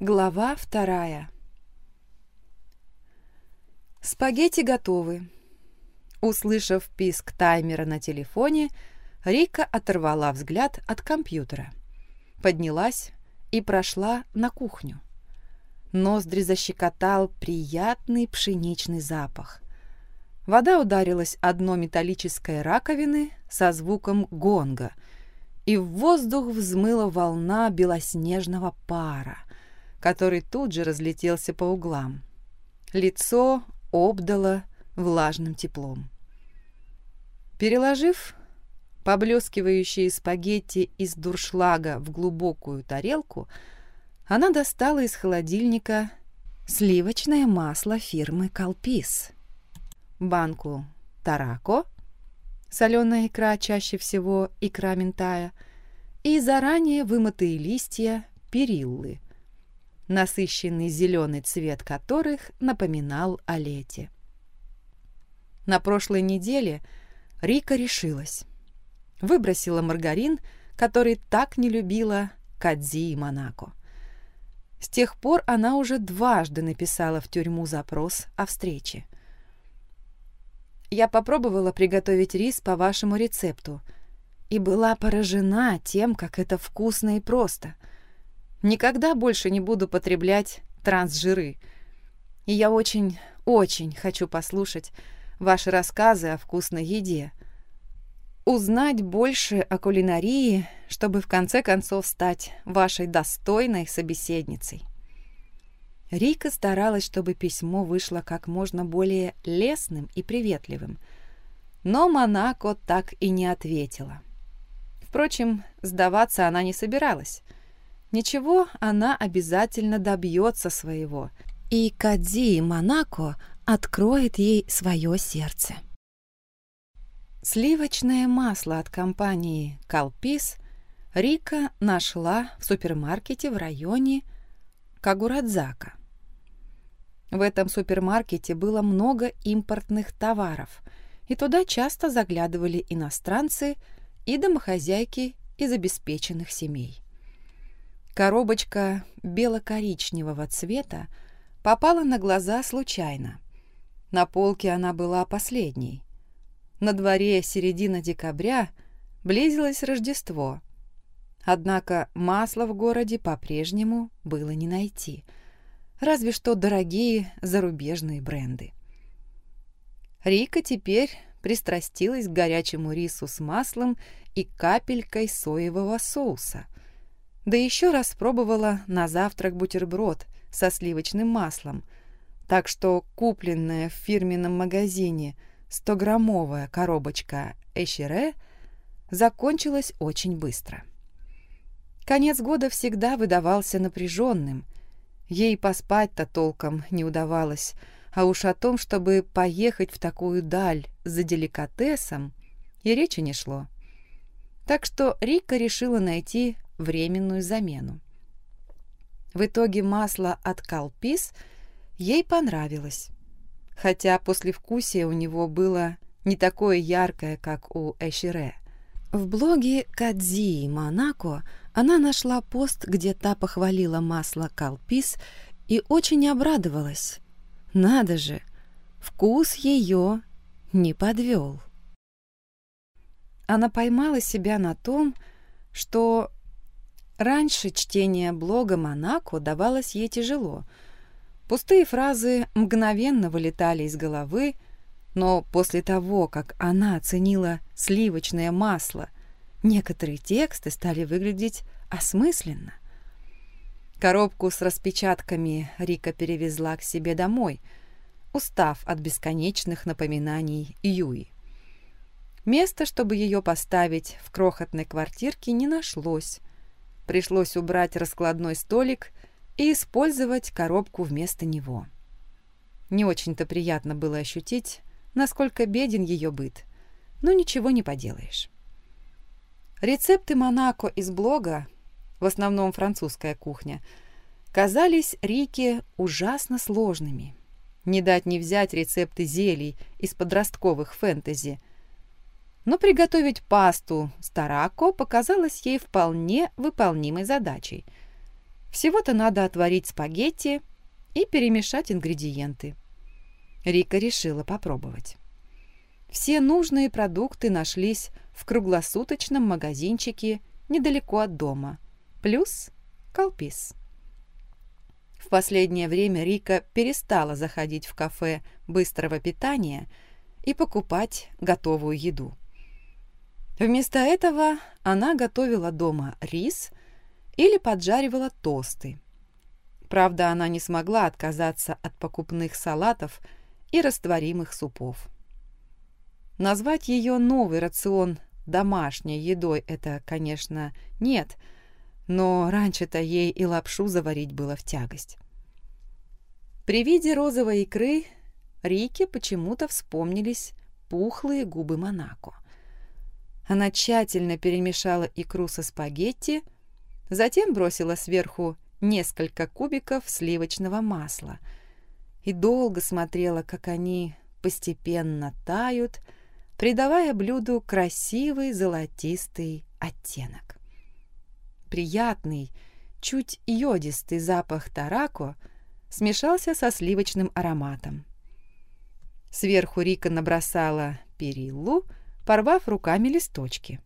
Глава вторая. Спагетти готовы. Услышав писк таймера на телефоне, Рика оторвала взгляд от компьютера, поднялась и прошла на кухню. Ноздри защекотал приятный пшеничный запах. Вода ударилась о дно металлической раковины со звуком гонга, и в воздух взмыла волна белоснежного пара, который тут же разлетелся по углам. Лицо обдало влажным теплом. Переложив поблескивающие спагетти из дуршлага в глубокую тарелку, она достала из холодильника сливочное масло фирмы «Калпис», банку «Тарако», соленая икра, чаще всего икра ментая, и заранее вымытые листья периллы, насыщенный зеленый цвет которых напоминал о лете. На прошлой неделе Рика решилась. Выбросила маргарин, который так не любила Кадзи и Монако. С тех пор она уже дважды написала в тюрьму запрос о встрече. «Я попробовала приготовить рис по вашему рецепту и была поражена тем, как это вкусно и просто. Никогда больше не буду потреблять трансжиры. И я очень, очень хочу послушать ваши рассказы о вкусной еде, узнать больше о кулинарии, чтобы в конце концов стать вашей достойной собеседницей. Рика старалась, чтобы письмо вышло как можно более лестным и приветливым, но Монако так и не ответила. Впрочем, сдаваться она не собиралась. Ничего, она обязательно добьется своего, и Кадзи и Монако откроет ей свое сердце. Сливочное масло от компании «Калпис» Рика нашла в супермаркете в районе Кагурадзака. В этом супермаркете было много импортных товаров, и туда часто заглядывали иностранцы и домохозяйки из обеспеченных семей. Коробочка бело-коричневого цвета попала на глаза случайно. На полке она была последней. На дворе середина декабря близилось Рождество. Однако масла в городе по-прежнему было не найти. Разве что дорогие зарубежные бренды. Рика теперь пристрастилась к горячему рису с маслом и капелькой соевого соуса. Да еще раз пробовала на завтрак бутерброд со сливочным маслом, так что купленная в фирменном магазине – 100-граммовая коробочка Эшере закончилась очень быстро. Конец года всегда выдавался напряженным. Ей поспать-то толком не удавалось, а уж о том, чтобы поехать в такую даль за деликатесом, и речи не шло. Так что Рика решила найти временную замену. В итоге масло от Калпис ей понравилось хотя послевкусие у него было не такое яркое, как у Эшире. В блоге Кадзи Монако она нашла пост, где та похвалила масло Калпис и очень обрадовалась. Надо же, вкус ее не подвел. Она поймала себя на том, что раньше чтение блога Монако давалось ей тяжело — Пустые фразы мгновенно вылетали из головы, но после того, как она оценила сливочное масло, некоторые тексты стали выглядеть осмысленно. Коробку с распечатками Рика перевезла к себе домой, устав от бесконечных напоминаний Юи. Места, чтобы ее поставить в крохотной квартирке, не нашлось. Пришлось убрать раскладной столик и использовать коробку вместо него. Не очень-то приятно было ощутить, насколько беден ее быт, но ничего не поделаешь. Рецепты Монако из блога, в основном французская кухня, казались Рике ужасно сложными. Не дать не взять рецепты зелий из подростковых фэнтези. Но приготовить пасту с тарако показалось ей вполне выполнимой задачей – Всего-то надо отварить спагетти и перемешать ингредиенты. Рика решила попробовать. Все нужные продукты нашлись в круглосуточном магазинчике недалеко от дома, плюс колпис. В последнее время Рика перестала заходить в кафе быстрого питания и покупать готовую еду. Вместо этого она готовила дома рис или поджаривала тосты. Правда, она не смогла отказаться от покупных салатов и растворимых супов. Назвать ее новый рацион домашней едой это, конечно, нет, но раньше-то ей и лапшу заварить было в тягость. При виде розовой икры Рике почему-то вспомнились пухлые губы Монако. Она тщательно перемешала икру со спагетти, затем бросила сверху несколько кубиков сливочного масла и долго смотрела, как они постепенно тают, придавая блюду красивый золотистый оттенок. Приятный, чуть йодистый запах тарако смешался со сливочным ароматом. Сверху Рика набросала периллу, порвав руками листочки.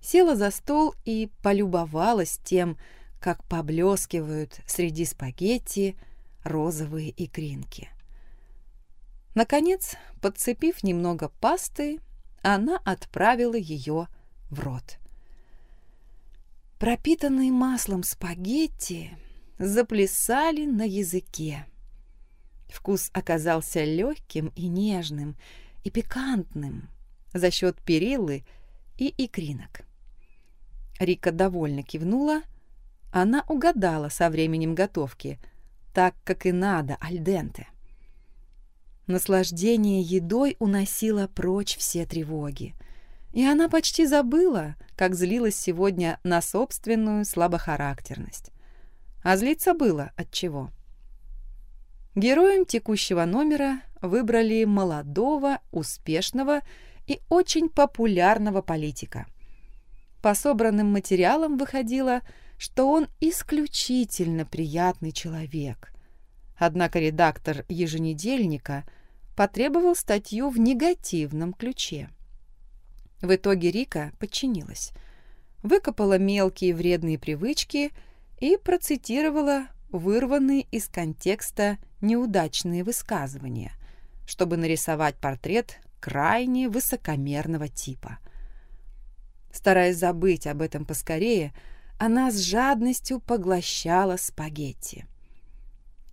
Села за стол и полюбовалась тем, как поблескивают среди спагетти розовые икринки. Наконец, подцепив немного пасты, она отправила ее в рот. Пропитанные маслом спагетти заплясали на языке. Вкус оказался легким и нежным, и пикантным за счет перилы и икринок. Рика довольно кивнула. Она угадала со временем готовки, так, как и надо, альденте. Наслаждение едой уносило прочь все тревоги. И она почти забыла, как злилась сегодня на собственную слабохарактерность. А злиться было от чего. Героем текущего номера выбрали молодого, успешного и очень популярного политика. По собранным материалам выходило, что он исключительно приятный человек. Однако редактор еженедельника – потребовал статью в негативном ключе. В итоге Рика подчинилась, выкопала мелкие вредные привычки и процитировала вырванные из контекста неудачные высказывания, чтобы нарисовать портрет крайне высокомерного типа. Стараясь забыть об этом поскорее, она с жадностью поглощала спагетти.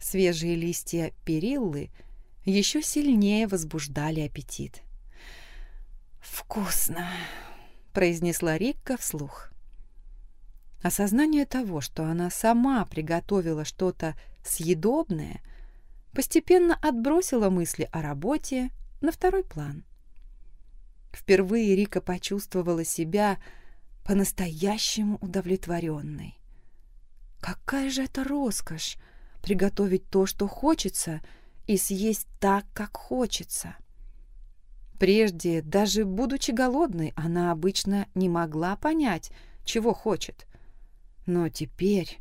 Свежие листья периллы – еще сильнее возбуждали аппетит. «Вкусно!» — произнесла Рикка вслух. Осознание того, что она сама приготовила что-то съедобное, постепенно отбросило мысли о работе на второй план. Впервые Рика почувствовала себя по-настоящему удовлетворенной. Какая же это роскошь — приготовить то, что хочется — и съесть так, как хочется. Прежде, даже будучи голодной, она обычно не могла понять, чего хочет. Но теперь,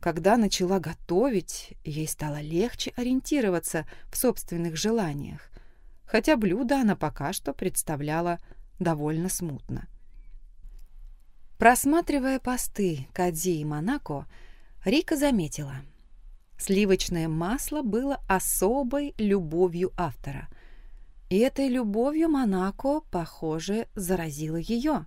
когда начала готовить, ей стало легче ориентироваться в собственных желаниях, хотя блюдо она пока что представляла довольно смутно. Просматривая посты Кадзи и Монако, Рика заметила — Сливочное масло было особой любовью автора. И этой любовью Монако, похоже, заразила ее.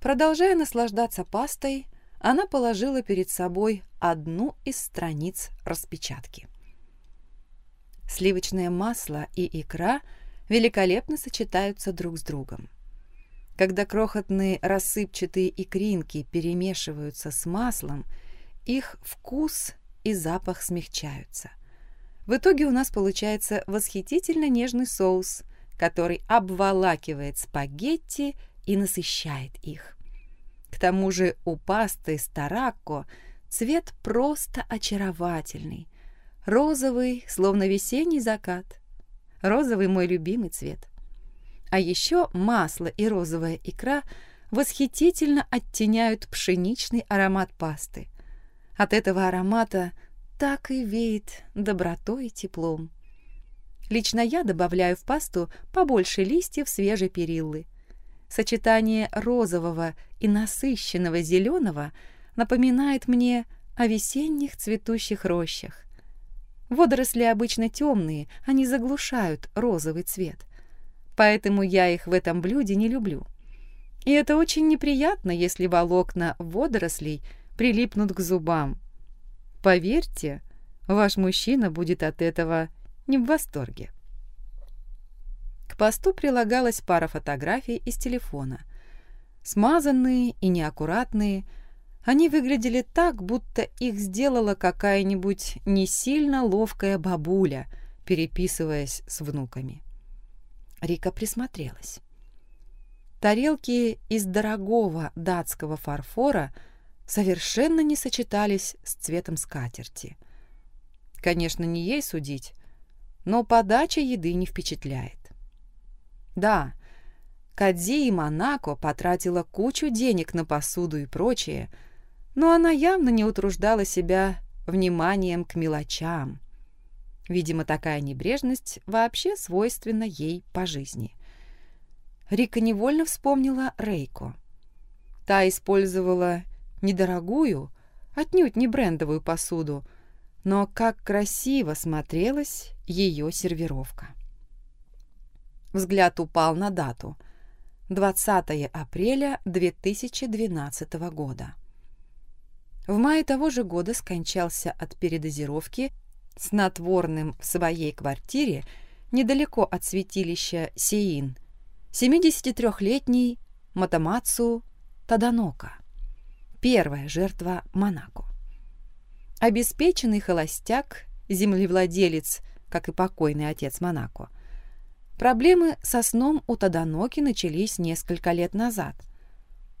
Продолжая наслаждаться пастой, она положила перед собой одну из страниц распечатки. Сливочное масло и икра великолепно сочетаются друг с другом. Когда крохотные рассыпчатые икринки перемешиваются с маслом, их вкус и запах смягчаются. В итоге у нас получается восхитительно нежный соус, который обволакивает спагетти и насыщает их. К тому же у пасты старакко цвет просто очаровательный. Розовый, словно весенний закат. Розовый мой любимый цвет. А еще масло и розовая икра восхитительно оттеняют пшеничный аромат пасты. От этого аромата так и веет добротой и теплом. Лично я добавляю в пасту побольше листьев свежей периллы. Сочетание розового и насыщенного зеленого напоминает мне о весенних цветущих рощах. Водоросли обычно темные, они заглушают розовый цвет. Поэтому я их в этом блюде не люблю. И это очень неприятно, если волокна водорослей прилипнут к зубам. Поверьте, ваш мужчина будет от этого не в восторге. К посту прилагалась пара фотографий из телефона. Смазанные и неаккуратные, они выглядели так, будто их сделала какая-нибудь не сильно ловкая бабуля, переписываясь с внуками. Рика присмотрелась. Тарелки из дорогого датского фарфора совершенно не сочетались с цветом скатерти. Конечно, не ей судить, но подача еды не впечатляет. Да, Кадзи и Монако потратила кучу денег на посуду и прочее, но она явно не утруждала себя вниманием к мелочам. Видимо, такая небрежность вообще свойственна ей по жизни. Рика невольно вспомнила Рейко. Та использовала недорогую, отнюдь не брендовую посуду, но как красиво смотрелась ее сервировка. Взгляд упал на дату. 20 апреля 2012 года. В мае того же года скончался от передозировки снотворным в своей квартире недалеко от святилища Сеин 73-летний Матамацу Таданока, первая жертва Монако. Обеспеченный холостяк, землевладелец, как и покойный отец Монако. Проблемы со сном у Таданоки начались несколько лет назад.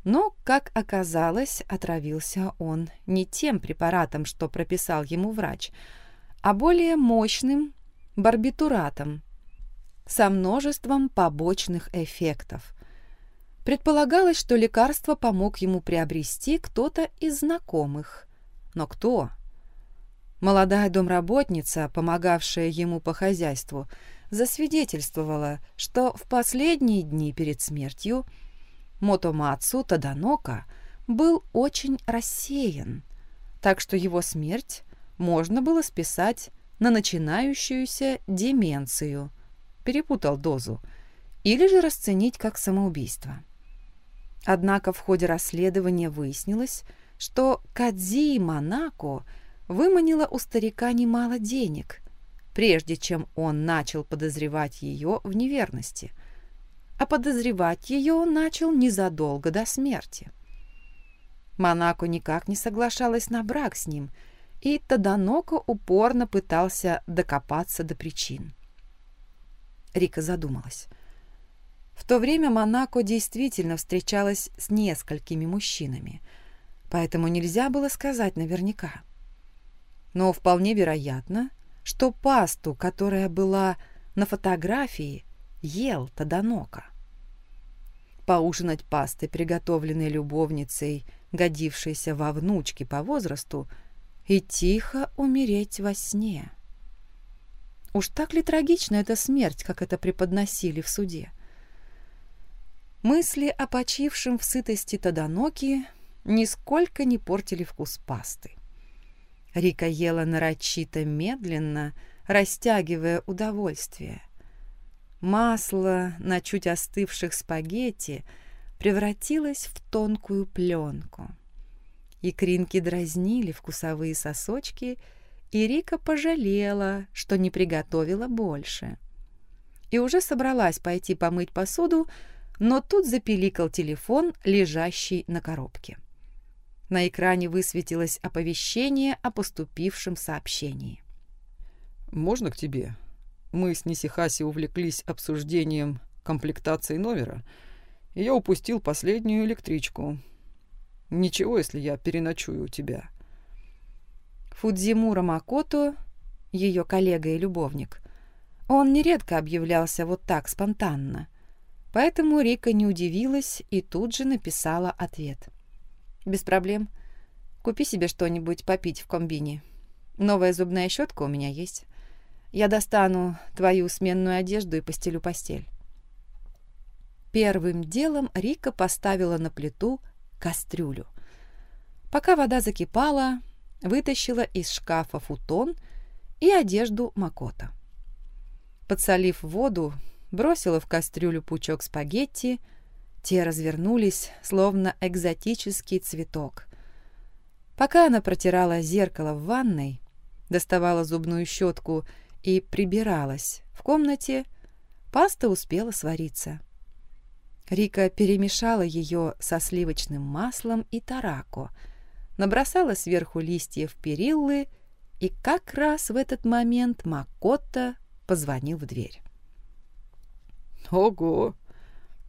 Но, как оказалось, отравился он не тем препаратом, что прописал ему врач, а более мощным барбитуратом со множеством побочных эффектов. Предполагалось, что лекарство помог ему приобрести кто-то из знакомых. Но кто? Молодая домработница, помогавшая ему по хозяйству, засвидетельствовала, что в последние дни перед смертью Мотомацу Таданока был очень рассеян, так что его смерть можно было списать на начинающуюся деменцию, перепутал дозу, или же расценить как самоубийство. Однако в ходе расследования выяснилось, что Кадзи Монако выманила у старика немало денег, прежде чем он начал подозревать ее в неверности. А подозревать ее он начал незадолго до смерти. Монако никак не соглашалась на брак с ним – и Таданоко упорно пытался докопаться до причин. Рика задумалась. В то время Монако действительно встречалась с несколькими мужчинами, поэтому нельзя было сказать наверняка. Но вполне вероятно, что пасту, которая была на фотографии, ел Таданока. Поужинать пастой, приготовленной любовницей, годившейся во внучке по возрасту, и тихо умереть во сне. Уж так ли трагична эта смерть, как это преподносили в суде? Мысли о почившем в сытости Таданоки нисколько не портили вкус пасты. Рика ела нарочито медленно, растягивая удовольствие. Масло на чуть остывших спагетти превратилось в тонкую пленку. Икринки дразнили вкусовые сосочки, и Рика пожалела, что не приготовила больше. И уже собралась пойти помыть посуду, но тут запиликал телефон, лежащий на коробке. На экране высветилось оповещение о поступившем сообщении. «Можно к тебе? Мы с Нисихаси увлеклись обсуждением комплектации номера, и я упустил последнюю электричку. Ничего, если я переночую у тебя. Фудзимура Макото, ее коллега и любовник, он нередко объявлялся вот так спонтанно. Поэтому Рика не удивилась и тут же написала ответ. «Без проблем. Купи себе что-нибудь попить в комбине. Новая зубная щетка у меня есть. Я достану твою сменную одежду и постелю постель. Первым делом Рика поставила на плиту кастрюлю. Пока вода закипала, вытащила из шкафа футон и одежду Макота. Подсолив воду, бросила в кастрюлю пучок спагетти, те развернулись, словно экзотический цветок. Пока она протирала зеркало в ванной, доставала зубную щетку и прибиралась в комнате, паста успела свариться. Рика перемешала ее со сливочным маслом и тарако, набросала сверху листьев периллы, и как раз в этот момент Макотта позвонил в дверь. «Ого!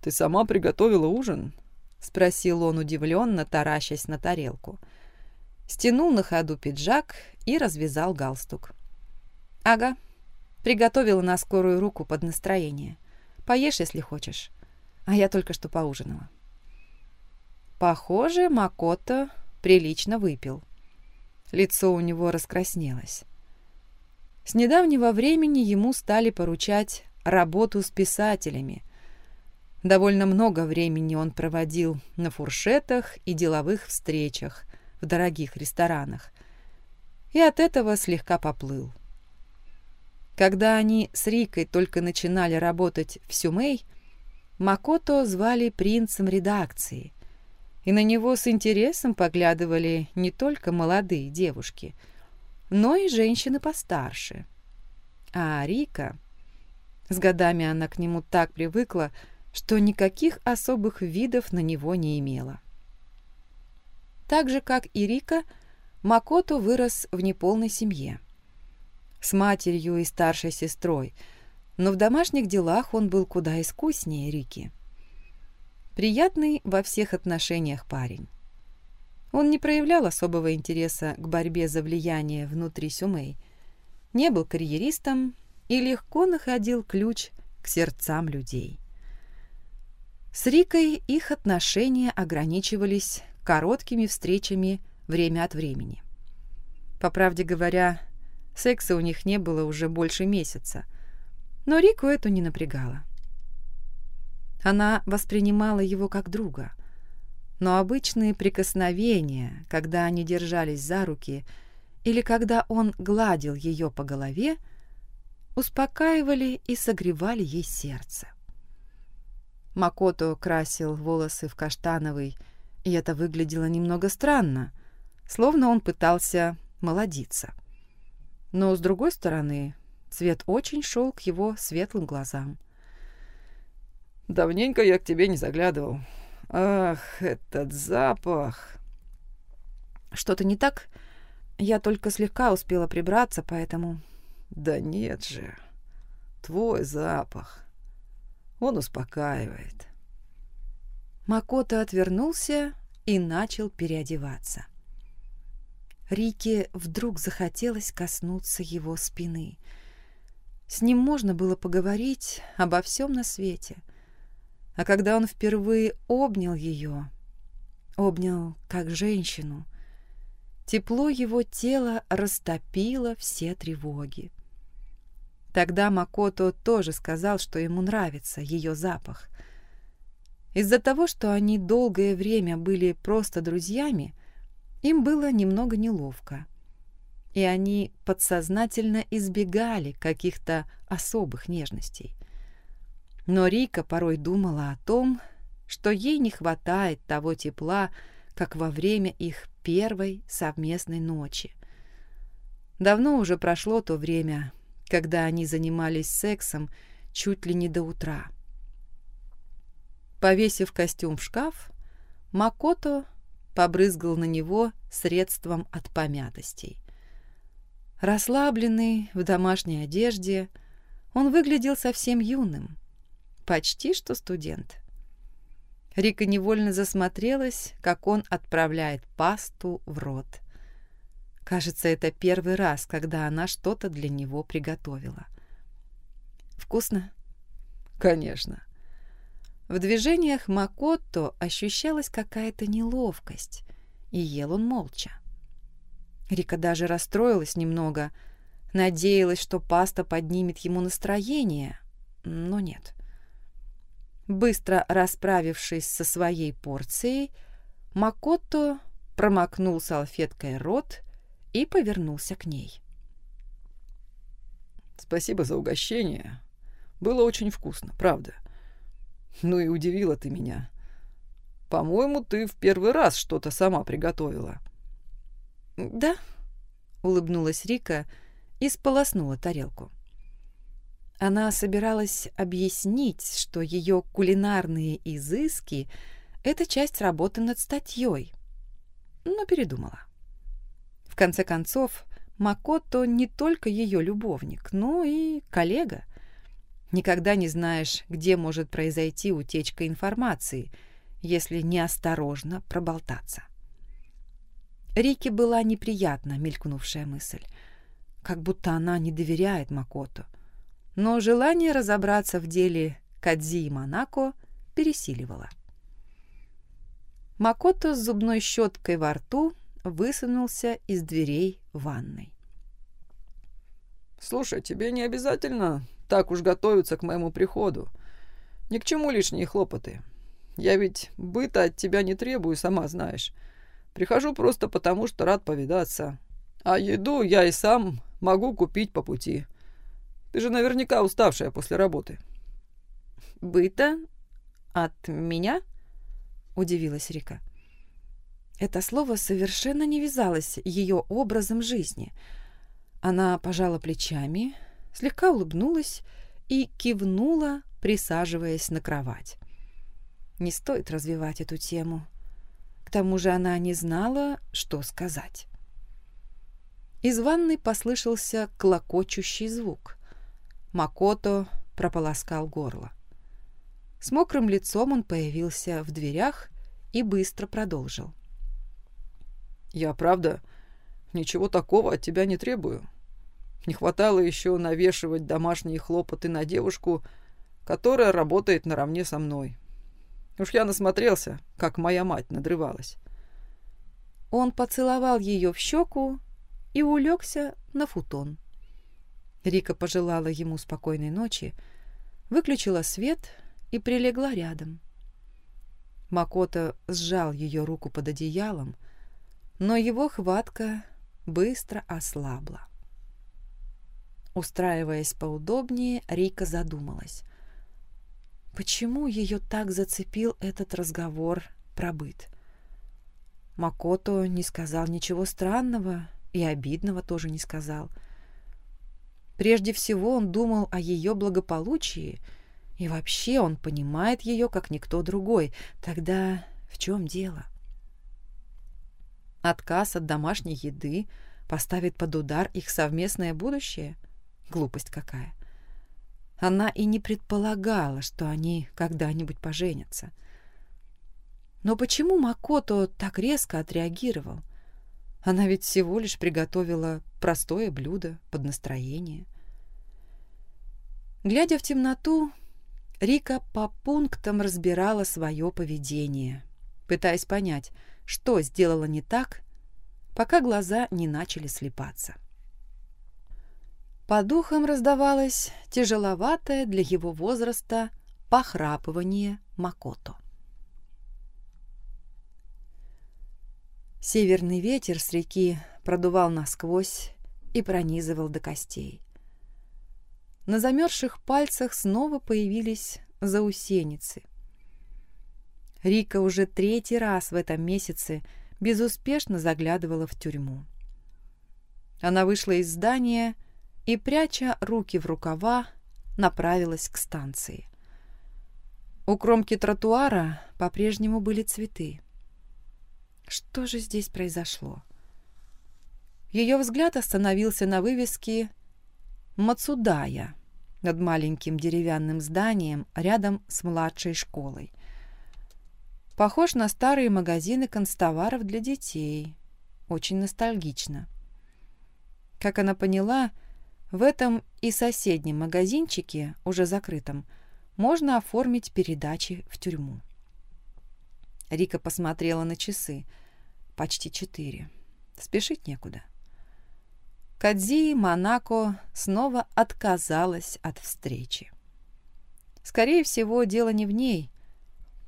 Ты сама приготовила ужин?» — спросил он удивленно, таращась на тарелку. Стянул на ходу пиджак и развязал галстук. «Ага, приготовила на скорую руку под настроение. Поешь, если хочешь. А я только что поужинала». Похоже, Макото прилично выпил. Лицо у него раскраснелось. С недавнего времени ему стали поручать работу с писателями. Довольно много времени он проводил на фуршетах и деловых встречах в дорогих ресторанах. И от этого слегка поплыл. Когда они с Рикой только начинали работать в Сюмей, Макото звали принцем редакции, и на него с интересом поглядывали не только молодые девушки, но и женщины постарше. А Рика с годами она к нему так привыкла, что никаких особых видов на него не имела. Так же, как и Рика, Макото вырос в неполной семье. С матерью и старшей сестрой, но в домашних делах он был куда искуснее Рики. Приятный во всех отношениях парень. Он не проявлял особого интереса к борьбе за влияние внутри Сюмей, не был карьеристом и легко находил ключ к сердцам людей. С Рикой их отношения ограничивались короткими встречами время от времени. По правде говоря, секса у них не было уже больше месяца, но Рику это не напрягало. Она воспринимала его как друга, но обычные прикосновения, когда они держались за руки или когда он гладил ее по голове, успокаивали и согревали ей сердце. Макото красил волосы в каштановый, и это выглядело немного странно, словно он пытался молодиться. Но, с другой стороны, цвет очень шел к его светлым глазам. «Давненько я к тебе не заглядывал. Ах, этот запах!» «Что-то не так? Я только слегка успела прибраться, поэтому да нет же, твой запах. Он успокаивает. Макото отвернулся и начал переодеваться. Рике вдруг захотелось коснуться его спины. С ним можно было поговорить обо всем на свете. А когда он впервые обнял ее, обнял как женщину, тепло его тела растопило все тревоги. Тогда Макото тоже сказал, что ему нравится ее запах. Из-за того, что они долгое время были просто друзьями, им было немного неловко. И они подсознательно избегали каких-то особых нежностей. Но Рика порой думала о том, что ей не хватает того тепла, как во время их первой совместной ночи. Давно уже прошло то время, когда они занимались сексом чуть ли не до утра. Повесив костюм в шкаф, Макото побрызгал на него средством от помятостей. Расслабленный, в домашней одежде, он выглядел совсем юным, почти что студент. Рика невольно засмотрелась, как он отправляет пасту в рот. Кажется, это первый раз, когда она что-то для него приготовила. «Вкусно?» «Конечно». В движениях Макотто ощущалась какая-то неловкость, и ел он молча. Рика даже расстроилась немного, надеялась, что паста поднимет ему настроение, но нет. Быстро расправившись со своей порцией, Макото промокнул салфеткой рот и повернулся к ней. «Спасибо за угощение. Было очень вкусно, правда. Ну и удивила ты меня. По-моему, ты в первый раз что-то сама приготовила». «Да», — улыбнулась Рика и сполоснула тарелку. Она собиралась объяснить, что ее кулинарные изыски — это часть работы над статьей, но передумала. В конце концов, Макото не только ее любовник, но и коллега. Никогда не знаешь, где может произойти утечка информации, если неосторожно проболтаться. Рике была неприятна мелькнувшая мысль, как будто она не доверяет Макото. Но желание разобраться в деле Кадзи и Монако пересиливало. Макото с зубной щеткой во рту высунулся из дверей ванной. «Слушай, тебе не обязательно так уж готовиться к моему приходу. Ни к чему лишние хлопоты. Я ведь быта от тебя не требую, сама знаешь. Прихожу просто потому, что рад повидаться. А еду я и сам могу купить по пути. Ты же наверняка уставшая после работы». «Быта? От меня?» — удивилась Рика. Это слово совершенно не вязалось ее образом жизни. Она пожала плечами, слегка улыбнулась и кивнула, присаживаясь на кровать. Не стоит развивать эту тему тому же она не знала, что сказать. Из ванной послышался клокочущий звук. Макото прополоскал горло. С мокрым лицом он появился в дверях и быстро продолжил. «Я, правда, ничего такого от тебя не требую. Не хватало еще навешивать домашние хлопоты на девушку, которая работает наравне со мной. Уж я насмотрелся, как моя мать надрывалась. Он поцеловал ее в щеку и улегся на футон. Рика пожелала ему спокойной ночи, выключила свет и прилегла рядом. Макото сжал ее руку под одеялом, но его хватка быстро ослабла. Устраиваясь поудобнее, Рика задумалась. Почему ее так зацепил этот разговор про быт? Макото не сказал ничего странного и обидного тоже не сказал. Прежде всего он думал о ее благополучии, и вообще он понимает ее, как никто другой. Тогда в чем дело? Отказ от домашней еды поставит под удар их совместное будущее? Глупость какая. Она и не предполагала, что они когда-нибудь поженятся. Но почему Макото так резко отреагировал? Она ведь всего лишь приготовила простое блюдо под настроение. Глядя в темноту, Рика по пунктам разбирала свое поведение, пытаясь понять, что сделала не так, пока глаза не начали слепаться. По духам раздавалось тяжеловатое для его возраста похрапывание Макото. Северный ветер с реки продувал насквозь и пронизывал до костей. На замерзших пальцах снова появились заусеницы. Рика уже третий раз в этом месяце безуспешно заглядывала в тюрьму. Она вышла из здания и, пряча руки в рукава, направилась к станции. У кромки тротуара по-прежнему были цветы. Что же здесь произошло? Ее взгляд остановился на вывеске «Мацудая» над маленьким деревянным зданием рядом с младшей школой. Похож на старые магазины констоваров для детей. Очень ностальгично. Как она поняла, в этом и соседнем магазинчике, уже закрытом, можно оформить передачи в тюрьму. Рика посмотрела на часы. Почти четыре. Спешить некуда. Кадзи Монако снова отказалась от встречи. Скорее всего, дело не в ней.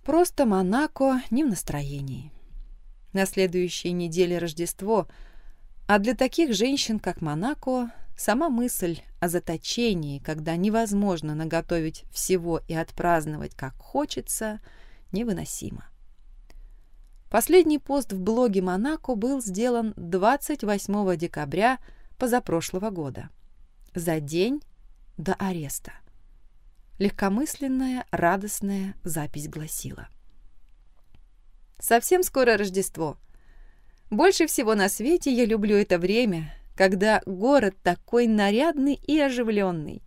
Просто Монако не в настроении. На следующей неделе Рождество, а для таких женщин, как Монако, сама мысль о заточении, когда невозможно наготовить всего и отпраздновать, как хочется, невыносима. Последний пост в блоге Монако был сделан 28 декабря позапрошлого года, за день до ареста. Легкомысленная, радостная запись гласила. «Совсем скоро Рождество. Больше всего на свете я люблю это время, когда город такой нарядный и оживленный.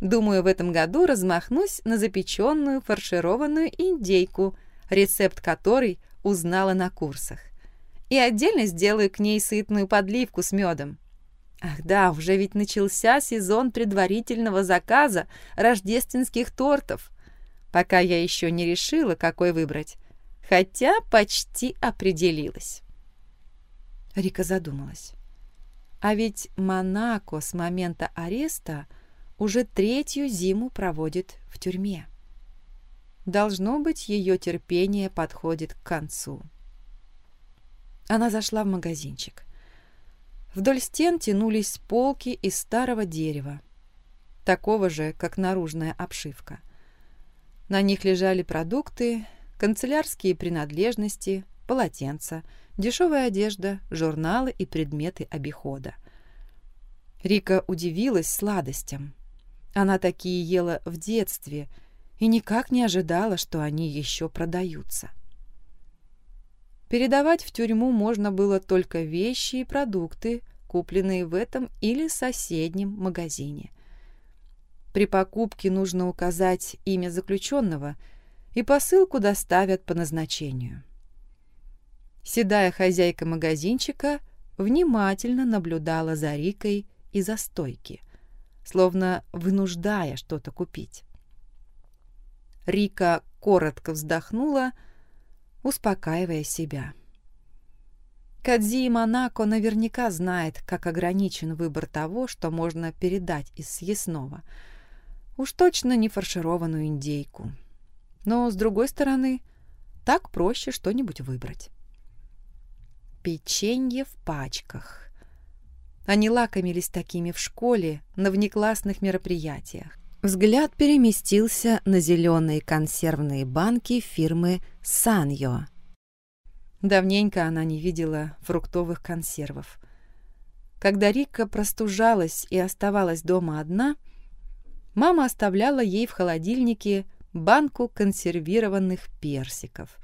Думаю, в этом году размахнусь на запеченную фаршированную индейку, рецепт которой узнала на курсах. И отдельно сделаю к ней сытную подливку с медом. Ах да, уже ведь начался сезон предварительного заказа рождественских тортов, пока я еще не решила, какой выбрать, хотя почти определилась. Рика задумалась. А ведь Монако с момента ареста уже третью зиму проводит в тюрьме. Должно быть, ее терпение подходит к концу. Она зашла в магазинчик. Вдоль стен тянулись полки из старого дерева, такого же, как наружная обшивка. На них лежали продукты, канцелярские принадлежности, полотенца, дешевая одежда, журналы и предметы обихода. Рика удивилась сладостям. Она такие ела в детстве и никак не ожидала, что они еще продаются. Передавать в тюрьму можно было только вещи и продукты, купленные в этом или соседнем магазине. При покупке нужно указать имя заключенного, и посылку доставят по назначению. Седая хозяйка магазинчика внимательно наблюдала за Рикой и за стойки, словно вынуждая что-то купить. Рика коротко вздохнула, успокаивая себя. Кадзи Монако наверняка знает, как ограничен выбор того, что можно передать из съестного. Уж точно не фаршированную индейку. Но, с другой стороны, так проще что-нибудь выбрать. Печенье в пачках. Они лакомились такими в школе на внеклассных мероприятиях. Взгляд переместился на зеленые консервные банки фирмы «Саньо». Давненько она не видела фруктовых консервов. Когда Рика простужалась и оставалась дома одна, мама оставляла ей в холодильнике банку консервированных персиков.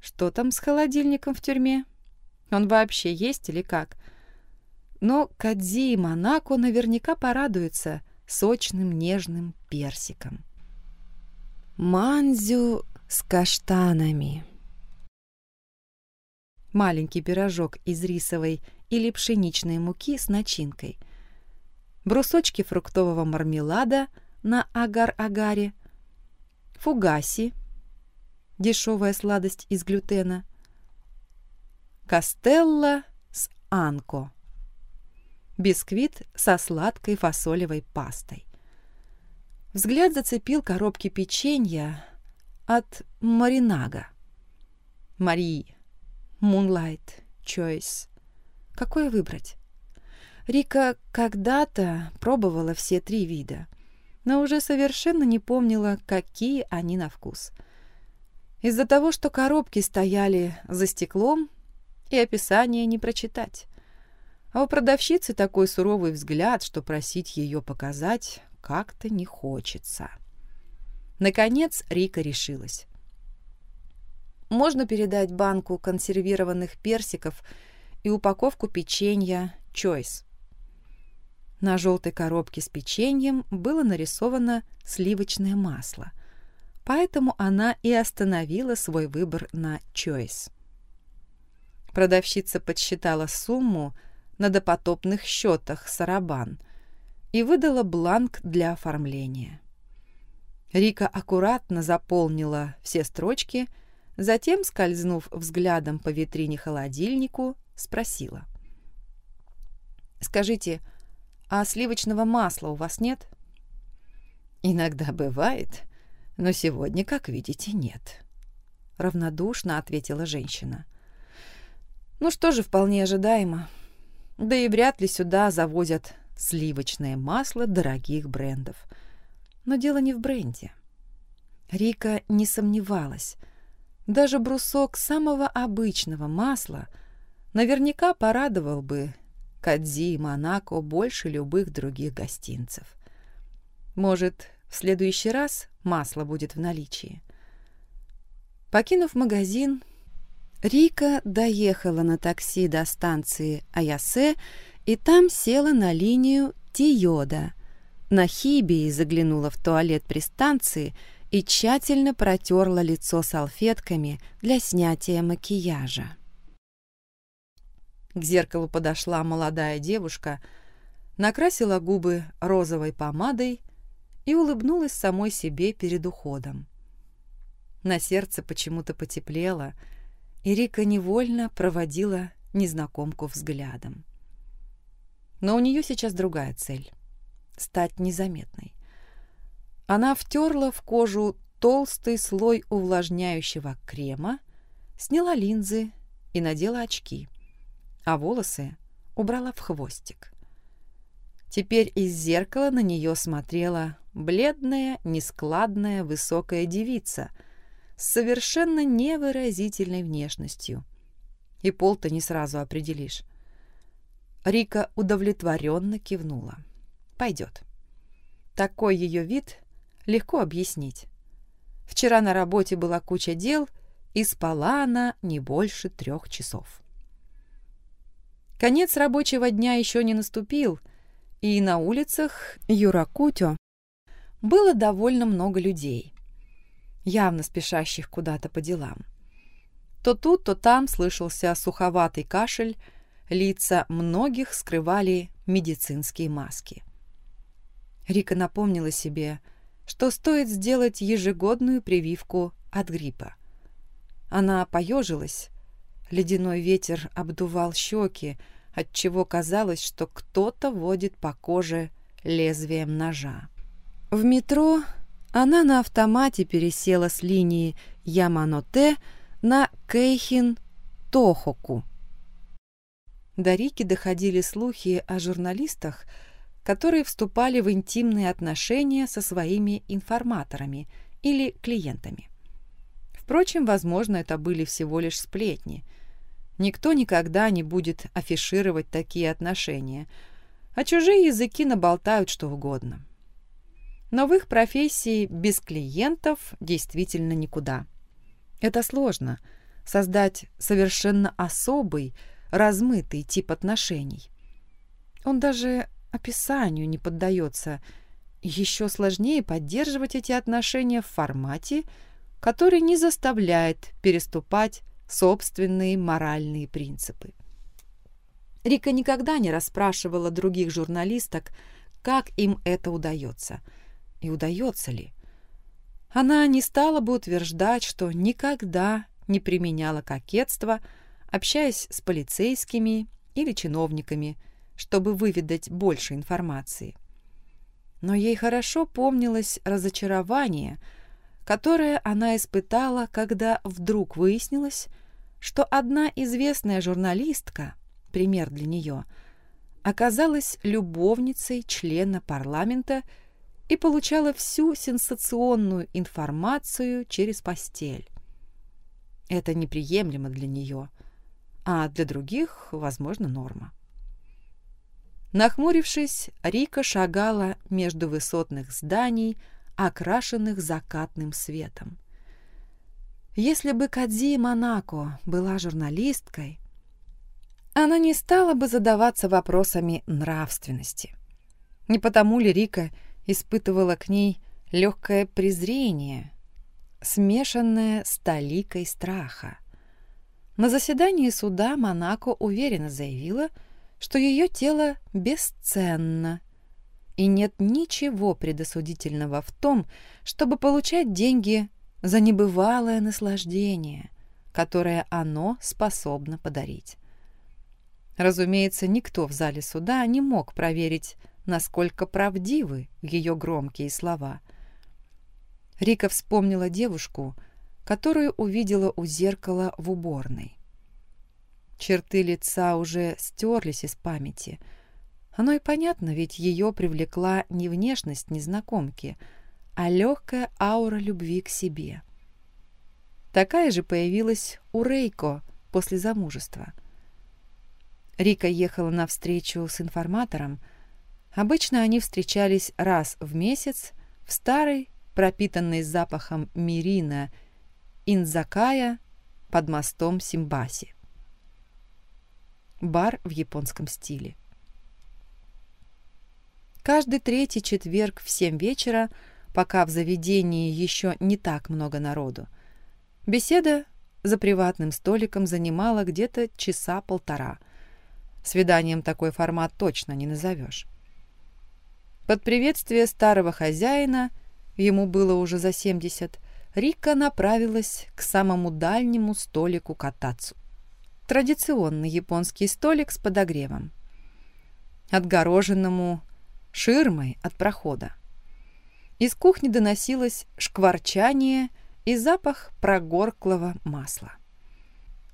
Что там с холодильником в тюрьме? Он вообще есть или как? Но Кадзи и Монако наверняка порадуются сочным нежным персиком. Манзю с каштанами. Маленький пирожок из рисовой или пшеничной муки с начинкой. Брусочки фруктового мармелада на агар-агаре. Фугаси. Дешевая сладость из глютена Кастелла с анко. Бисквит со сладкой фасолевой пастой. Взгляд зацепил коробки печенья от Маринага. Марии. Moonlight Choice. Какое выбрать? Рика когда-то пробовала все три вида, но уже совершенно не помнила, какие они на вкус. Из-за того, что коробки стояли за стеклом, и описание не прочитать. А у продавщицы такой суровый взгляд, что просить ее показать как-то не хочется. Наконец Рика решилась. Можно передать банку консервированных персиков и упаковку печенья «Чойс». На желтой коробке с печеньем было нарисовано сливочное масло, поэтому она и остановила свой выбор на «Чойс». Продавщица подсчитала сумму на допотопных счетах Сарабан и выдала бланк для оформления. Рика аккуратно заполнила все строчки, затем, скользнув взглядом по витрине холодильнику, спросила. Скажите, а сливочного масла у вас нет? Иногда бывает, но сегодня, как видите, нет. Равнодушно ответила женщина. Ну что же, вполне ожидаемо. Да и вряд ли сюда завозят сливочное масло дорогих брендов. Но дело не в бренде. Рика не сомневалась. Даже брусок самого обычного масла наверняка порадовал бы Кадзи и Монако больше любых других гостинцев. Может, в следующий раз масло будет в наличии. Покинув магазин, Рика доехала на такси до станции Аясе и там села на линию Тиода. На Хибии заглянула в туалет при станции и тщательно протерла лицо салфетками для снятия макияжа. К зеркалу подошла молодая девушка, накрасила губы розовой помадой и улыбнулась самой себе перед уходом. На сердце почему-то потеплело, и Рика невольно проводила незнакомку взглядом. Но у нее сейчас другая цель — стать незаметной. Она втерла в кожу толстый слой увлажняющего крема, сняла линзы и надела очки — а волосы убрала в хвостик. Теперь из зеркала на нее смотрела бледная, нескладная, высокая девица с совершенно невыразительной внешностью. И пол-то не сразу определишь. Рика удовлетворенно кивнула. «Пойдет». Такой ее вид легко объяснить. Вчера на работе была куча дел, и спала она не больше трех часов. Конец рабочего дня еще не наступил, и на улицах Юракутё было довольно много людей, явно спешащих куда-то по делам. То тут, то там слышался суховатый кашель, лица многих скрывали медицинские маски. Рика напомнила себе, что стоит сделать ежегодную прививку от гриппа. Она поежилась, Ледяной ветер обдувал щеки, отчего казалось, что кто-то водит по коже лезвием ножа. В метро она на автомате пересела с линии Яманоте на Кейхин-Тохоку. До Рики доходили слухи о журналистах, которые вступали в интимные отношения со своими информаторами или клиентами. Впрочем, возможно, это были всего лишь сплетни – Никто никогда не будет афишировать такие отношения, а чужие языки наболтают что угодно. Но в их профессии без клиентов действительно никуда. Это сложно – создать совершенно особый, размытый тип отношений. Он даже описанию не поддается. Еще сложнее поддерживать эти отношения в формате, который не заставляет переступать собственные моральные принципы. Рика никогда не расспрашивала других журналисток, как им это удается. И удается ли? Она не стала бы утверждать, что никогда не применяла кокетство, общаясь с полицейскими или чиновниками, чтобы выведать больше информации. Но ей хорошо помнилось разочарование, которое она испытала, когда вдруг выяснилось, что одна известная журналистка, пример для нее, оказалась любовницей члена парламента и получала всю сенсационную информацию через постель. Это неприемлемо для нее, а для других, возможно, норма. Нахмурившись, Рика шагала между высотных зданий, окрашенных закатным светом. Если бы Кадзи Монако была журналисткой, она не стала бы задаваться вопросами нравственности. Не потому ли Рика испытывала к ней легкое презрение, смешанное с толикой страха. На заседании суда Монако уверенно заявила, что ее тело бесценно, и нет ничего предосудительного в том, чтобы получать деньги за небывалое наслаждение, которое оно способно подарить. Разумеется, никто в зале суда не мог проверить, насколько правдивы ее громкие слова. Рика вспомнила девушку, которую увидела у зеркала в уборной. Черты лица уже стерлись из памяти. Оно и понятно, ведь ее привлекла не внешность незнакомки, а легкая аура любви к себе. Такая же появилась у Рейко после замужества. Рика ехала на встречу с информатором. Обычно они встречались раз в месяц в старой, пропитанной запахом мирина, инзакая под мостом Симбаси бар в японском стиле. Каждый третий четверг в семь вечера, пока в заведении еще не так много народу, беседа за приватным столиком занимала где-то часа полтора. Свиданием такой формат точно не назовешь. Под приветствие старого хозяина, ему было уже за семьдесят, Рика направилась к самому дальнему столику катацу традиционный японский столик с подогревом, отгороженному ширмой от прохода. Из кухни доносилось шкварчание и запах прогорклого масла.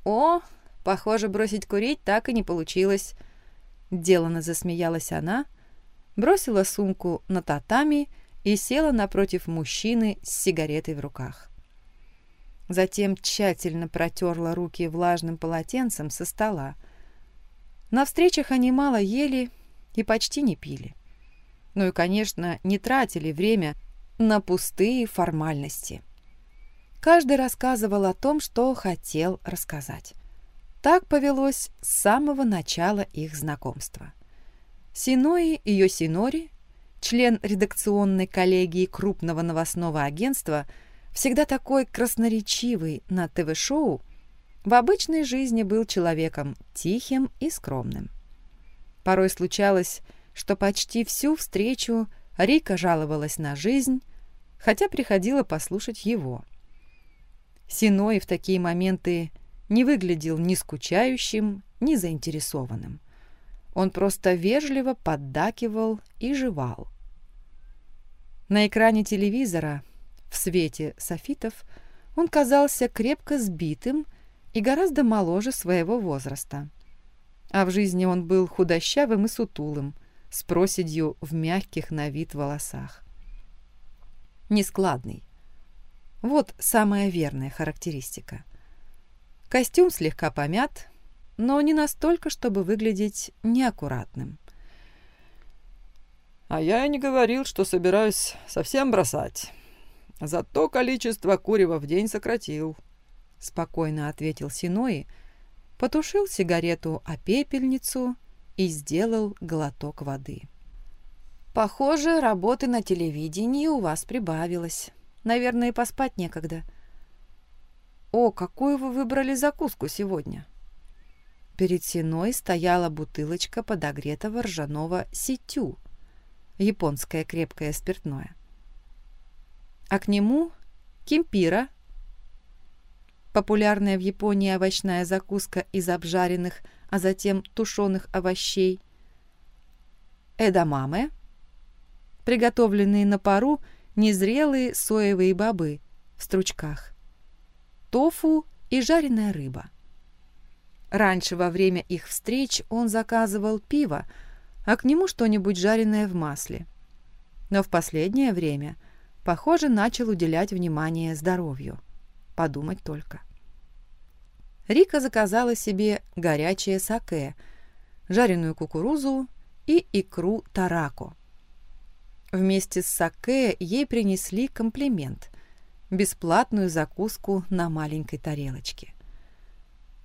«О, похоже, бросить курить так и не получилось», — делано засмеялась она, бросила сумку на татами и села напротив мужчины с сигаретой в руках. Затем тщательно протерла руки влажным полотенцем со стола. На встречах они мало ели и почти не пили. Ну и, конечно, не тратили время на пустые формальности. Каждый рассказывал о том, что хотел рассказать. Так повелось с самого начала их знакомства. Синои и Йосинори, член редакционной коллегии крупного новостного агентства – всегда такой красноречивый на ТВ-шоу, в обычной жизни был человеком тихим и скромным. Порой случалось, что почти всю встречу Рика жаловалась на жизнь, хотя приходила послушать его. Синой в такие моменты не выглядел ни скучающим, ни заинтересованным. Он просто вежливо поддакивал и жевал. На экране телевизора – в свете софитов он казался крепко сбитым и гораздо моложе своего возраста. А в жизни он был худощавым и сутулым, с проседью в мягких на вид волосах. Нескладный. Вот самая верная характеристика. Костюм слегка помят, но не настолько, чтобы выглядеть неаккуратным. «А я и не говорил, что собираюсь совсем бросать. Зато количество курева в день сократил», — спокойно ответил Синои, потушил сигарету о пепельницу и сделал глоток воды. «Похоже, работы на телевидении у вас прибавилось. Наверное, и поспать некогда». «О, какую вы выбрали закуску сегодня?» Перед Синой стояла бутылочка подогретого ржаного ситю, японское крепкое спиртное. А к нему кимпира, популярная в Японии овощная закуска из обжаренных, а затем тушеных овощей, эдамаме, приготовленные на пару незрелые соевые бобы в стручках, тофу и жареная рыба. Раньше во время их встреч он заказывал пиво, а к нему что-нибудь жареное в масле. Но в последнее время Похоже, начал уделять внимание здоровью. Подумать только. Рика заказала себе горячее саке, жареную кукурузу и икру тарако. Вместе с саке ей принесли комплимент – бесплатную закуску на маленькой тарелочке.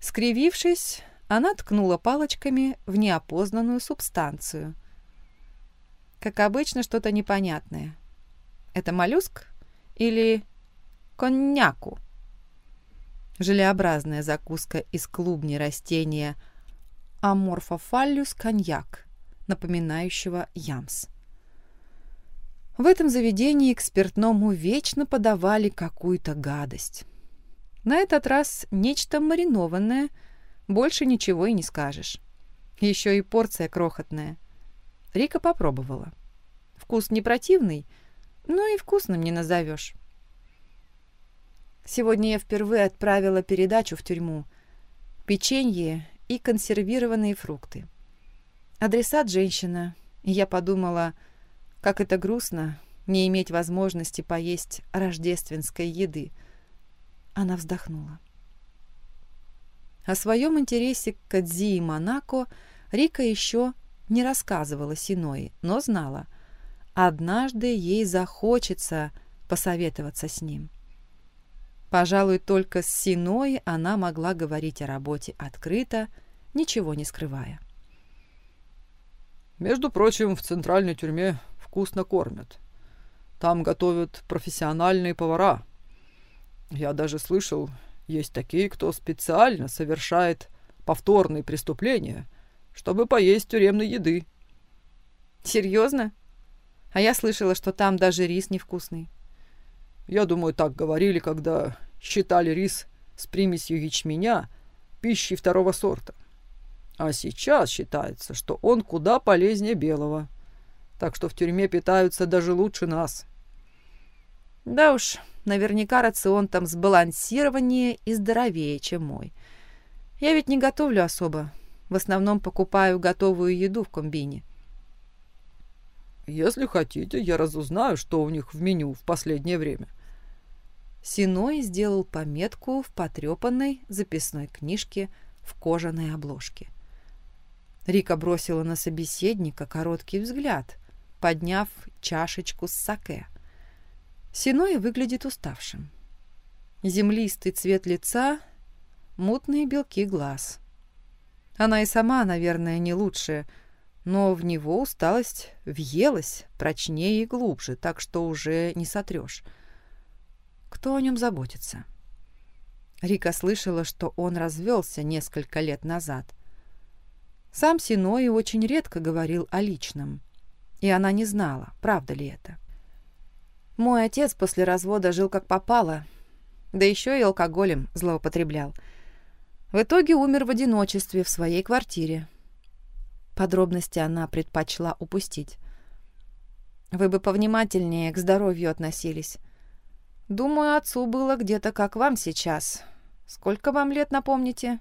Скривившись, она ткнула палочками в неопознанную субстанцию. Как обычно, что-то непонятное. Это моллюск или коньяку? Желеобразная закуска из клубни растения Аморфофаллюс коньяк, напоминающего ямс. В этом заведении к спиртному вечно подавали какую-то гадость. На этот раз нечто маринованное, больше ничего и не скажешь. Еще и порция крохотная. Рика попробовала. Вкус не противный, но и вкусным не назовешь. Сегодня я впервые отправила передачу в тюрьму. Печенье и консервированные фрукты. Адресат женщина, и я подумала, как это грустно не иметь возможности поесть рождественской еды. Она вздохнула. О своем интересе к Кадзи и Монако Рика еще не рассказывала Синои, но знала. Однажды ей захочется посоветоваться с ним. Пожалуй, только с Синои она могла говорить о работе открыто, ничего не скрывая. «Между прочим, в центральной тюрьме вкусно кормят. Там готовят профессиональные повара. Я даже слышал, есть такие, кто специально совершает повторные преступления, чтобы поесть тюремной еды». «Серьезно? А я слышала, что там даже рис невкусный». Я думаю, так говорили, когда считали рис с примесью ячменя пищей второго сорта. А сейчас считается, что он куда полезнее белого. Так что в тюрьме питаются даже лучше нас. Да уж, наверняка рацион там сбалансированнее и здоровее, чем мой. Я ведь не готовлю особо. В основном покупаю готовую еду в комбине. Если хотите, я разузнаю, что у них в меню в последнее время. Синой сделал пометку в потрепанной записной книжке в кожаной обложке. Рика бросила на собеседника короткий взгляд, подняв чашечку с саке. Синой выглядит уставшим. Землистый цвет лица, мутные белки глаз. Она и сама, наверное, не лучше, но в него усталость въелась прочнее и глубже, так что уже не сотрешь. Кто о нем заботится? Рика слышала, что он развелся несколько лет назад. Сам Синой очень редко говорил о личном, и она не знала, правда ли это. Мой отец после развода жил как попало, да еще и алкоголем злоупотреблял. В итоге умер в одиночестве в своей квартире. Подробности она предпочла упустить. Вы бы повнимательнее к здоровью относились. Думаю, отцу было где-то как вам сейчас. Сколько вам лет, напомните?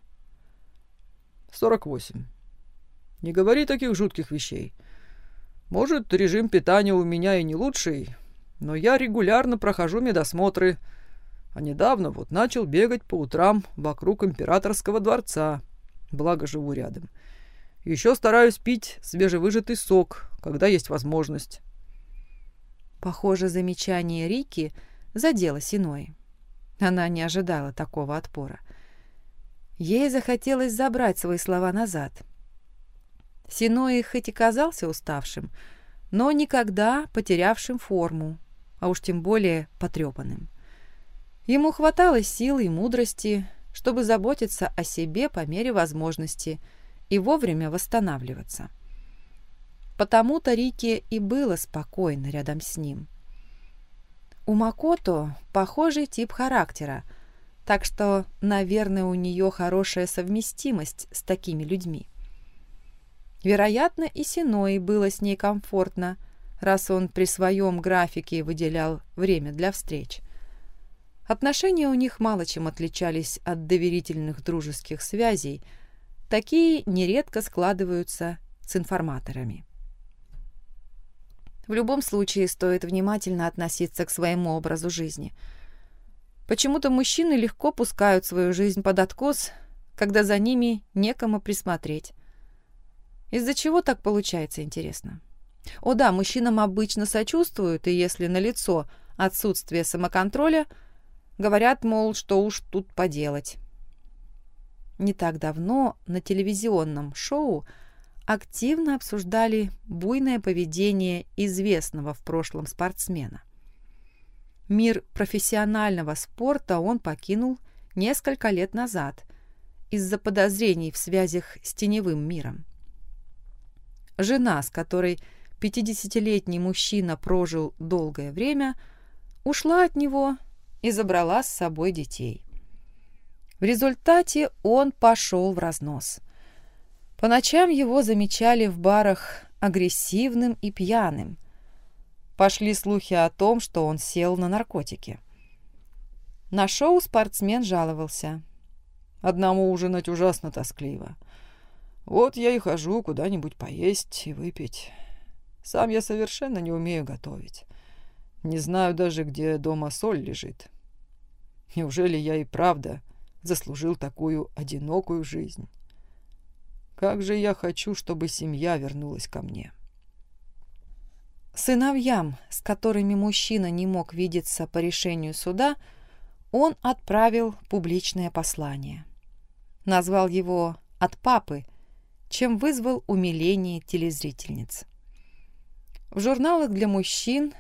Сорок восемь. Не говори таких жутких вещей. Может, режим питания у меня и не лучший, но я регулярно прохожу медосмотры, а недавно вот начал бегать по утрам вокруг императорского дворца, благо живу рядом. Еще стараюсь пить свежевыжатый сок, когда есть возможность. Похоже, замечание Рики задело Синой. Она не ожидала такого отпора. Ей захотелось забрать свои слова назад. Синой хоть и казался уставшим, но никогда потерявшим форму, а уж тем более потрепанным. Ему хватало сил и мудрости, чтобы заботиться о себе по мере возможности и вовремя восстанавливаться. Потому-то Рике и было спокойно рядом с ним. У Макото похожий тип характера, так что, наверное, у нее хорошая совместимость с такими людьми. Вероятно, и Синой было с ней комфортно, раз он при своем графике выделял время для встреч. Отношения у них мало чем отличались от доверительных дружеских связей, такие нередко складываются с информаторами. В любом случае стоит внимательно относиться к своему образу жизни. Почему-то мужчины легко пускают свою жизнь под откос, когда за ними некому присмотреть. Из-за чего так получается, интересно? О да, мужчинам обычно сочувствуют, и если на лицо отсутствие самоконтроля, говорят, мол, что уж тут поделать. Не так давно на телевизионном шоу активно обсуждали буйное поведение известного в прошлом спортсмена. Мир профессионального спорта он покинул несколько лет назад из-за подозрений в связях с теневым миром. Жена, с которой 50-летний мужчина прожил долгое время, ушла от него и забрала с собой детей. В результате он пошел в разнос. По ночам его замечали в барах агрессивным и пьяным. Пошли слухи о том, что он сел на наркотики. На шоу спортсмен жаловался. «Одному ужинать ужасно тоскливо. Вот я и хожу куда-нибудь поесть и выпить. Сам я совершенно не умею готовить. Не знаю даже, где дома соль лежит. Неужели я и правда заслужил такую одинокую жизнь? Как же я хочу, чтобы семья вернулась ко мне. Сыновьям, с которыми мужчина не мог видеться по решению суда, он отправил публичное послание. Назвал его «От папы», чем вызвал умиление телезрительниц. В журналах для мужчин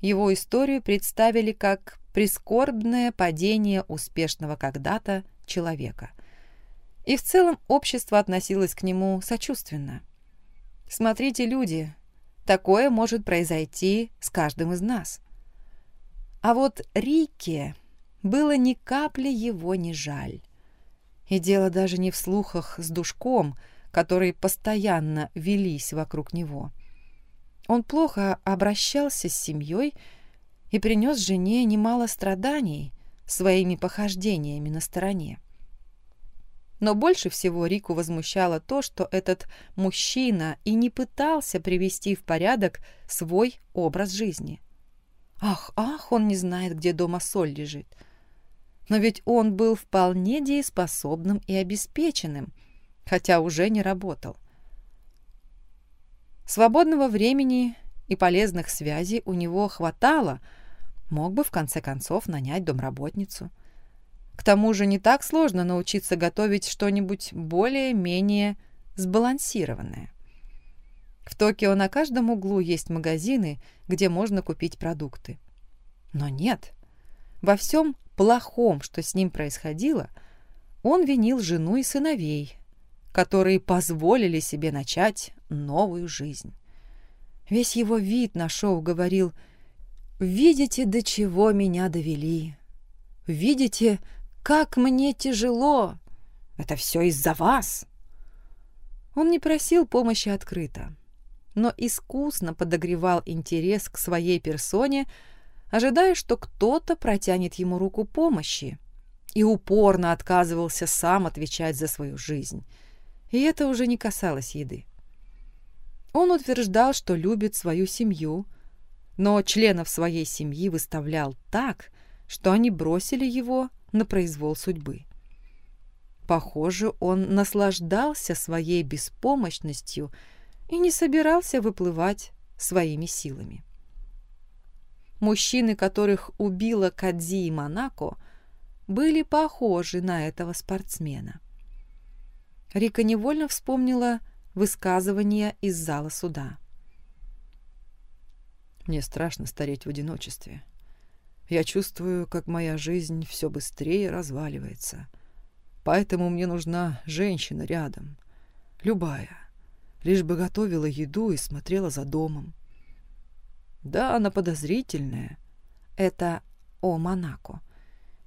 его историю представили как прискорбное падение успешного когда-то человека – и в целом общество относилось к нему сочувственно. Смотрите, люди, такое может произойти с каждым из нас. А вот Рике было ни капли его не жаль. И дело даже не в слухах с душком, которые постоянно велись вокруг него. Он плохо обращался с семьей и принес жене немало страданий своими похождениями на стороне. Но больше всего Рику возмущало то, что этот мужчина и не пытался привести в порядок свой образ жизни. Ах, ах, он не знает, где дома соль лежит. Но ведь он был вполне дееспособным и обеспеченным, хотя уже не работал. Свободного времени и полезных связей у него хватало, мог бы в конце концов нанять домработницу – к тому же не так сложно научиться готовить что-нибудь более-менее сбалансированное. В Токио на каждом углу есть магазины, где можно купить продукты. Но нет. Во всем плохом, что с ним происходило, он винил жену и сыновей, которые позволили себе начать новую жизнь. Весь его вид на шоу говорил «Видите, до чего меня довели? Видите, как мне тяжело! Это все из-за вас!» Он не просил помощи открыто, но искусно подогревал интерес к своей персоне, ожидая, что кто-то протянет ему руку помощи, и упорно отказывался сам отвечать за свою жизнь. И это уже не касалось еды. Он утверждал, что любит свою семью, но членов своей семьи выставлял так, что они бросили его на произвол судьбы. Похоже, он наслаждался своей беспомощностью и не собирался выплывать своими силами. Мужчины, которых убила Кадзи и Монако, были похожи на этого спортсмена. Рика невольно вспомнила высказывание из зала суда. «Мне страшно стареть в одиночестве. Я чувствую, как моя жизнь все быстрее разваливается. Поэтому мне нужна женщина рядом. Любая. Лишь бы готовила еду и смотрела за домом. Да, она подозрительная. Это о Монако.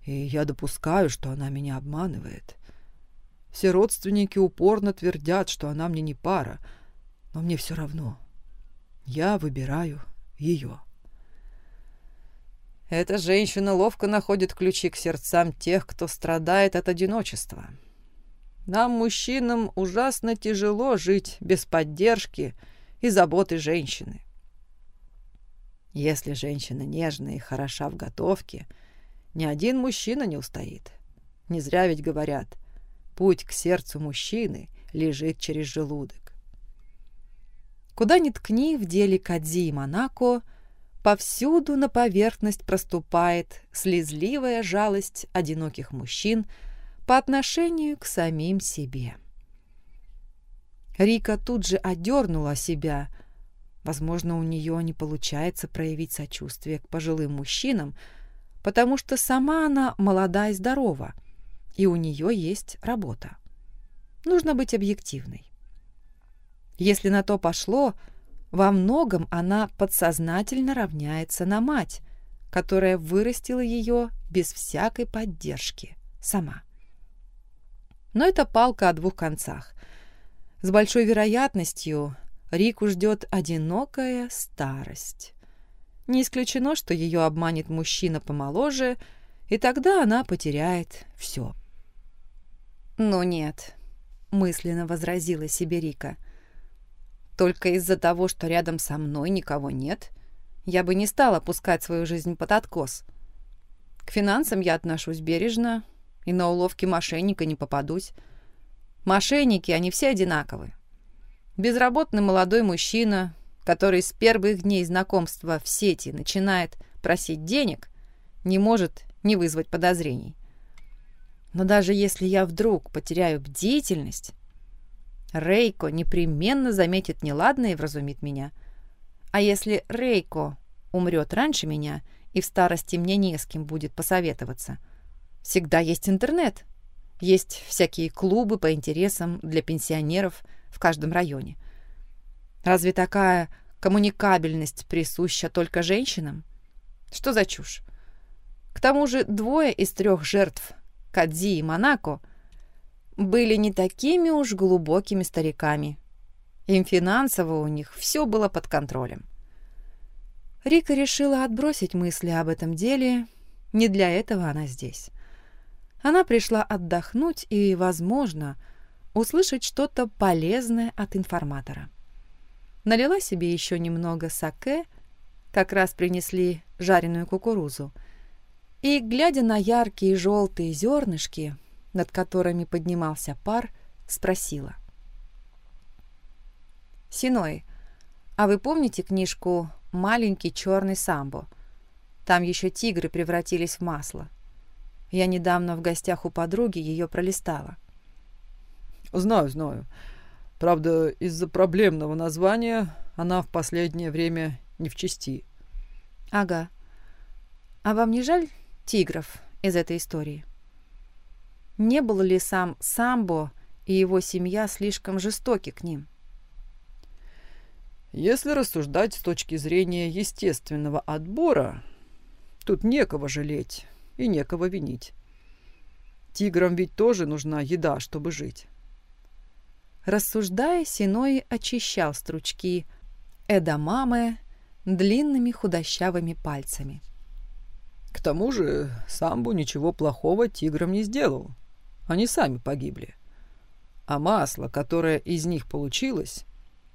И я допускаю, что она меня обманывает. Все родственники упорно твердят, что она мне не пара, но мне все равно. Я выбираю ее. Эта женщина ловко находит ключи к сердцам тех, кто страдает от одиночества. Нам, мужчинам, ужасно тяжело жить без поддержки и заботы женщины. Если женщина нежная и хороша в готовке, ни один мужчина не устоит. Не зря ведь говорят, путь к сердцу мужчины лежит через желудок. Куда ни ткни в деле Кадзи и Монако – Повсюду на поверхность проступает слезливая жалость одиноких мужчин по отношению к самим себе. Рика тут же одернула себя. Возможно, у нее не получается проявить сочувствие к пожилым мужчинам, потому что сама она молода и здорова, и у нее есть работа. Нужно быть объективной. Если на то пошло, во многом она подсознательно равняется на мать, которая вырастила ее без всякой поддержки сама. Но это палка о двух концах. С большой вероятностью Рику ждет одинокая старость. Не исключено, что ее обманет мужчина помоложе, и тогда она потеряет все. «Ну нет», — мысленно возразила себе Рика. «Только из-за того, что рядом со мной никого нет, я бы не стала пускать свою жизнь под откос. К финансам я отношусь бережно, и на уловки мошенника не попадусь. Мошенники, они все одинаковы. Безработный молодой мужчина, который с первых дней знакомства в сети начинает просить денег, не может не вызвать подозрений. Но даже если я вдруг потеряю бдительность, Рейко непременно заметит неладное и вразумит меня. А если Рейко умрет раньше меня, и в старости мне не с кем будет посоветоваться, всегда есть интернет, есть всякие клубы по интересам для пенсионеров в каждом районе. Разве такая коммуникабельность присуща только женщинам? Что за чушь? К тому же двое из трех жертв, Кадзи и Монако, были не такими уж глубокими стариками. Им финансово у них все было под контролем. Рика решила отбросить мысли об этом деле. Не для этого она здесь. Она пришла отдохнуть и, возможно, услышать что-то полезное от информатора. Налила себе еще немного саке, как раз принесли жареную кукурузу, и, глядя на яркие желтые зернышки, над которыми поднимался пар, спросила. «Синой, а вы помните книжку «Маленький черный самбо»? Там еще тигры превратились в масло. Я недавно в гостях у подруги ее пролистала. Знаю, знаю. Правда, из-за проблемного названия она в последнее время не в чести. Ага. А вам не жаль тигров из этой истории? Не был ли сам Самбо и его семья слишком жестоки к ним? Если рассуждать с точки зрения естественного отбора, тут некого жалеть и некого винить. Тиграм ведь тоже нужна еда, чтобы жить. Рассуждая, Синой очищал стручки эдамамы длинными худощавыми пальцами. К тому же Самбу ничего плохого тиграм не сделал. Они сами погибли. А масло, которое из них получилось,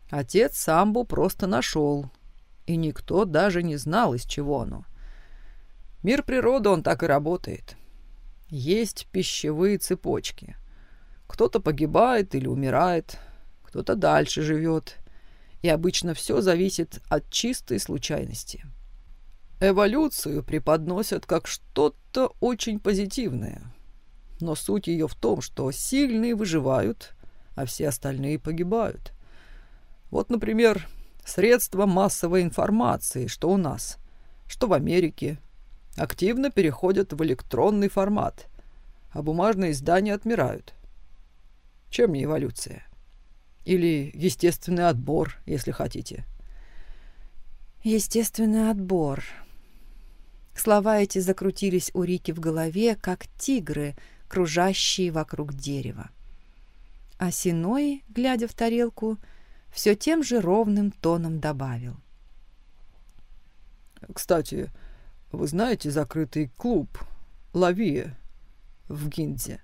отец Самбу просто нашел, и никто даже не знал, из чего оно. Мир природы, он так и работает. Есть пищевые цепочки. Кто-то погибает или умирает, кто-то дальше живет. И обычно все зависит от чистой случайности. Эволюцию преподносят как что-то очень позитивное. Но суть ее в том, что сильные выживают, а все остальные погибают. Вот, например, средства массовой информации, что у нас, что в Америке, активно переходят в электронный формат, а бумажные издания отмирают. Чем не эволюция? Или естественный отбор, если хотите. Естественный отбор. Слова эти закрутились у Рики в голове, как тигры, кружащие вокруг дерева. А Синой, глядя в тарелку, все тем же ровным тоном добавил. «Кстати, вы знаете закрытый клуб «Лавия» в Гинзе?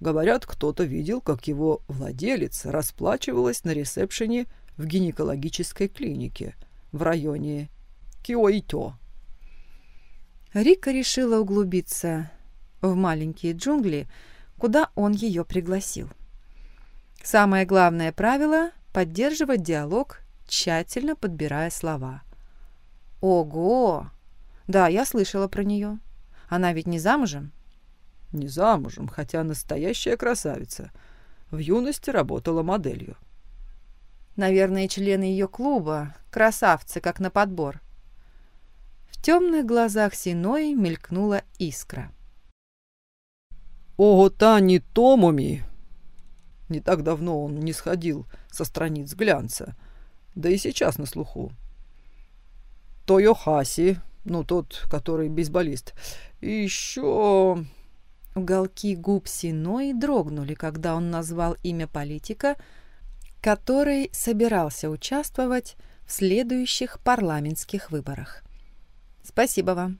Говорят, кто-то видел, как его владелец расплачивалась на ресепшене в гинекологической клинике в районе Киоито. Рика решила углубиться в маленькие джунгли, куда он ее пригласил. Самое главное правило – поддерживать диалог, тщательно подбирая слова. «Ого! Да, я слышала про нее. Она ведь не замужем? Не замужем, хотя настоящая красавица. В юности работала моделью. Наверное, члены ее клуба, красавцы, как на подбор. В темных глазах Синой мелькнула искра. «Ого, Тани Томуми!» Не так давно он не сходил со страниц глянца, да и сейчас на слуху. Тойохаси, ну, тот, который бейсболист. И еще... Уголки губ Синой дрогнули, когда он назвал имя политика, который собирался участвовать в следующих парламентских выборах. «Спасибо вам».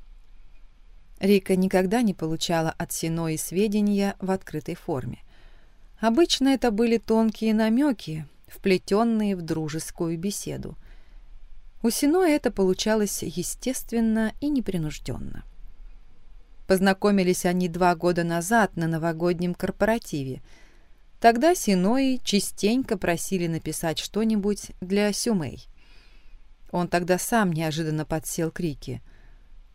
Рика никогда не получала от Синои сведения в открытой форме. Обычно это были тонкие намеки, вплетенные в дружескую беседу. У Синои это получалось естественно и непринужденно. Познакомились они два года назад на новогоднем корпоративе. Тогда Синои частенько просили написать что-нибудь для Сюмей. Он тогда сам неожиданно подсел к Рике.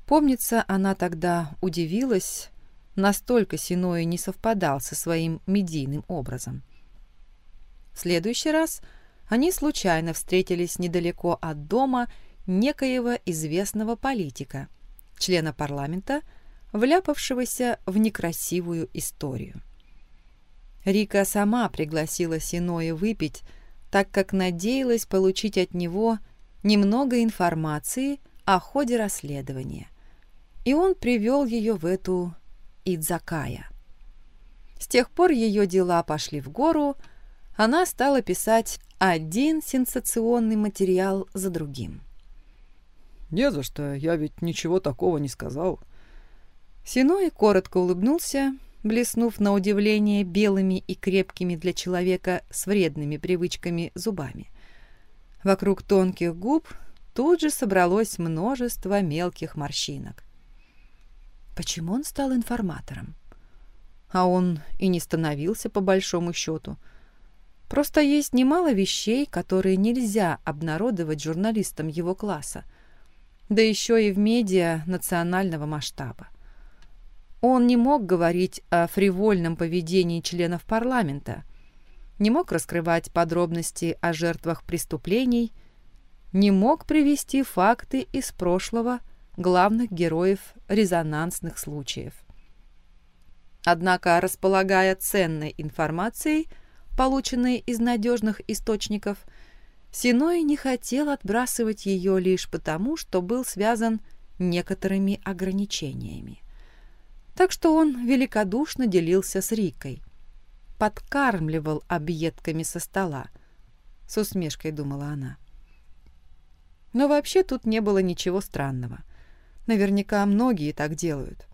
Помнится, она тогда удивилась, настолько Синои не совпадал со своим медийным образом. В следующий раз они случайно встретились недалеко от дома некоего известного политика, члена парламента, вляпавшегося в некрасивую историю. Рика сама пригласила Синоя выпить, так как надеялась получить от него немного информации о ходе расследования, и он привел ее в эту Идзакая. С тех пор ее дела пошли в гору, она стала писать один сенсационный материал за другим. «Не за что, я ведь ничего такого не сказал», Синой коротко улыбнулся, блеснув на удивление белыми и крепкими для человека с вредными привычками зубами. Вокруг тонких губ тут же собралось множество мелких морщинок. Почему он стал информатором? А он и не становился по большому счету. Просто есть немало вещей, которые нельзя обнародовать журналистам его класса, да еще и в медиа национального масштаба. Он не мог говорить о фривольном поведении членов парламента, не мог раскрывать подробности о жертвах преступлений, не мог привести факты из прошлого главных героев резонансных случаев. Однако, располагая ценной информацией, полученной из надежных источников, Синой не хотел отбрасывать ее лишь потому, что был связан некоторыми ограничениями так что он великодушно делился с Рикой. Подкармливал объедками со стола. С усмешкой думала она. Но вообще тут не было ничего странного. Наверняка многие так делают.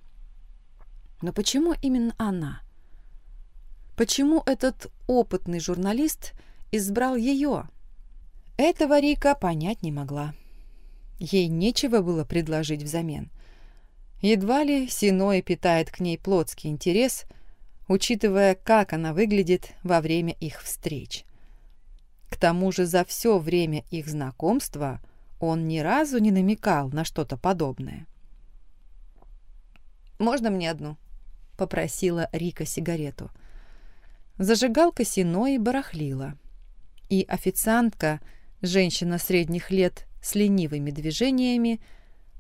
Но почему именно она? Почему этот опытный журналист избрал ее? Этого Рика понять не могла. Ей нечего было предложить взамен. Едва ли Синой питает к ней плотский интерес, учитывая, как она выглядит во время их встреч. К тому же за все время их знакомства он ни разу не намекал на что-то подобное. «Можно мне одну?» — попросила Рика сигарету. Зажигалка Синой барахлила, и официантка, женщина средних лет с ленивыми движениями,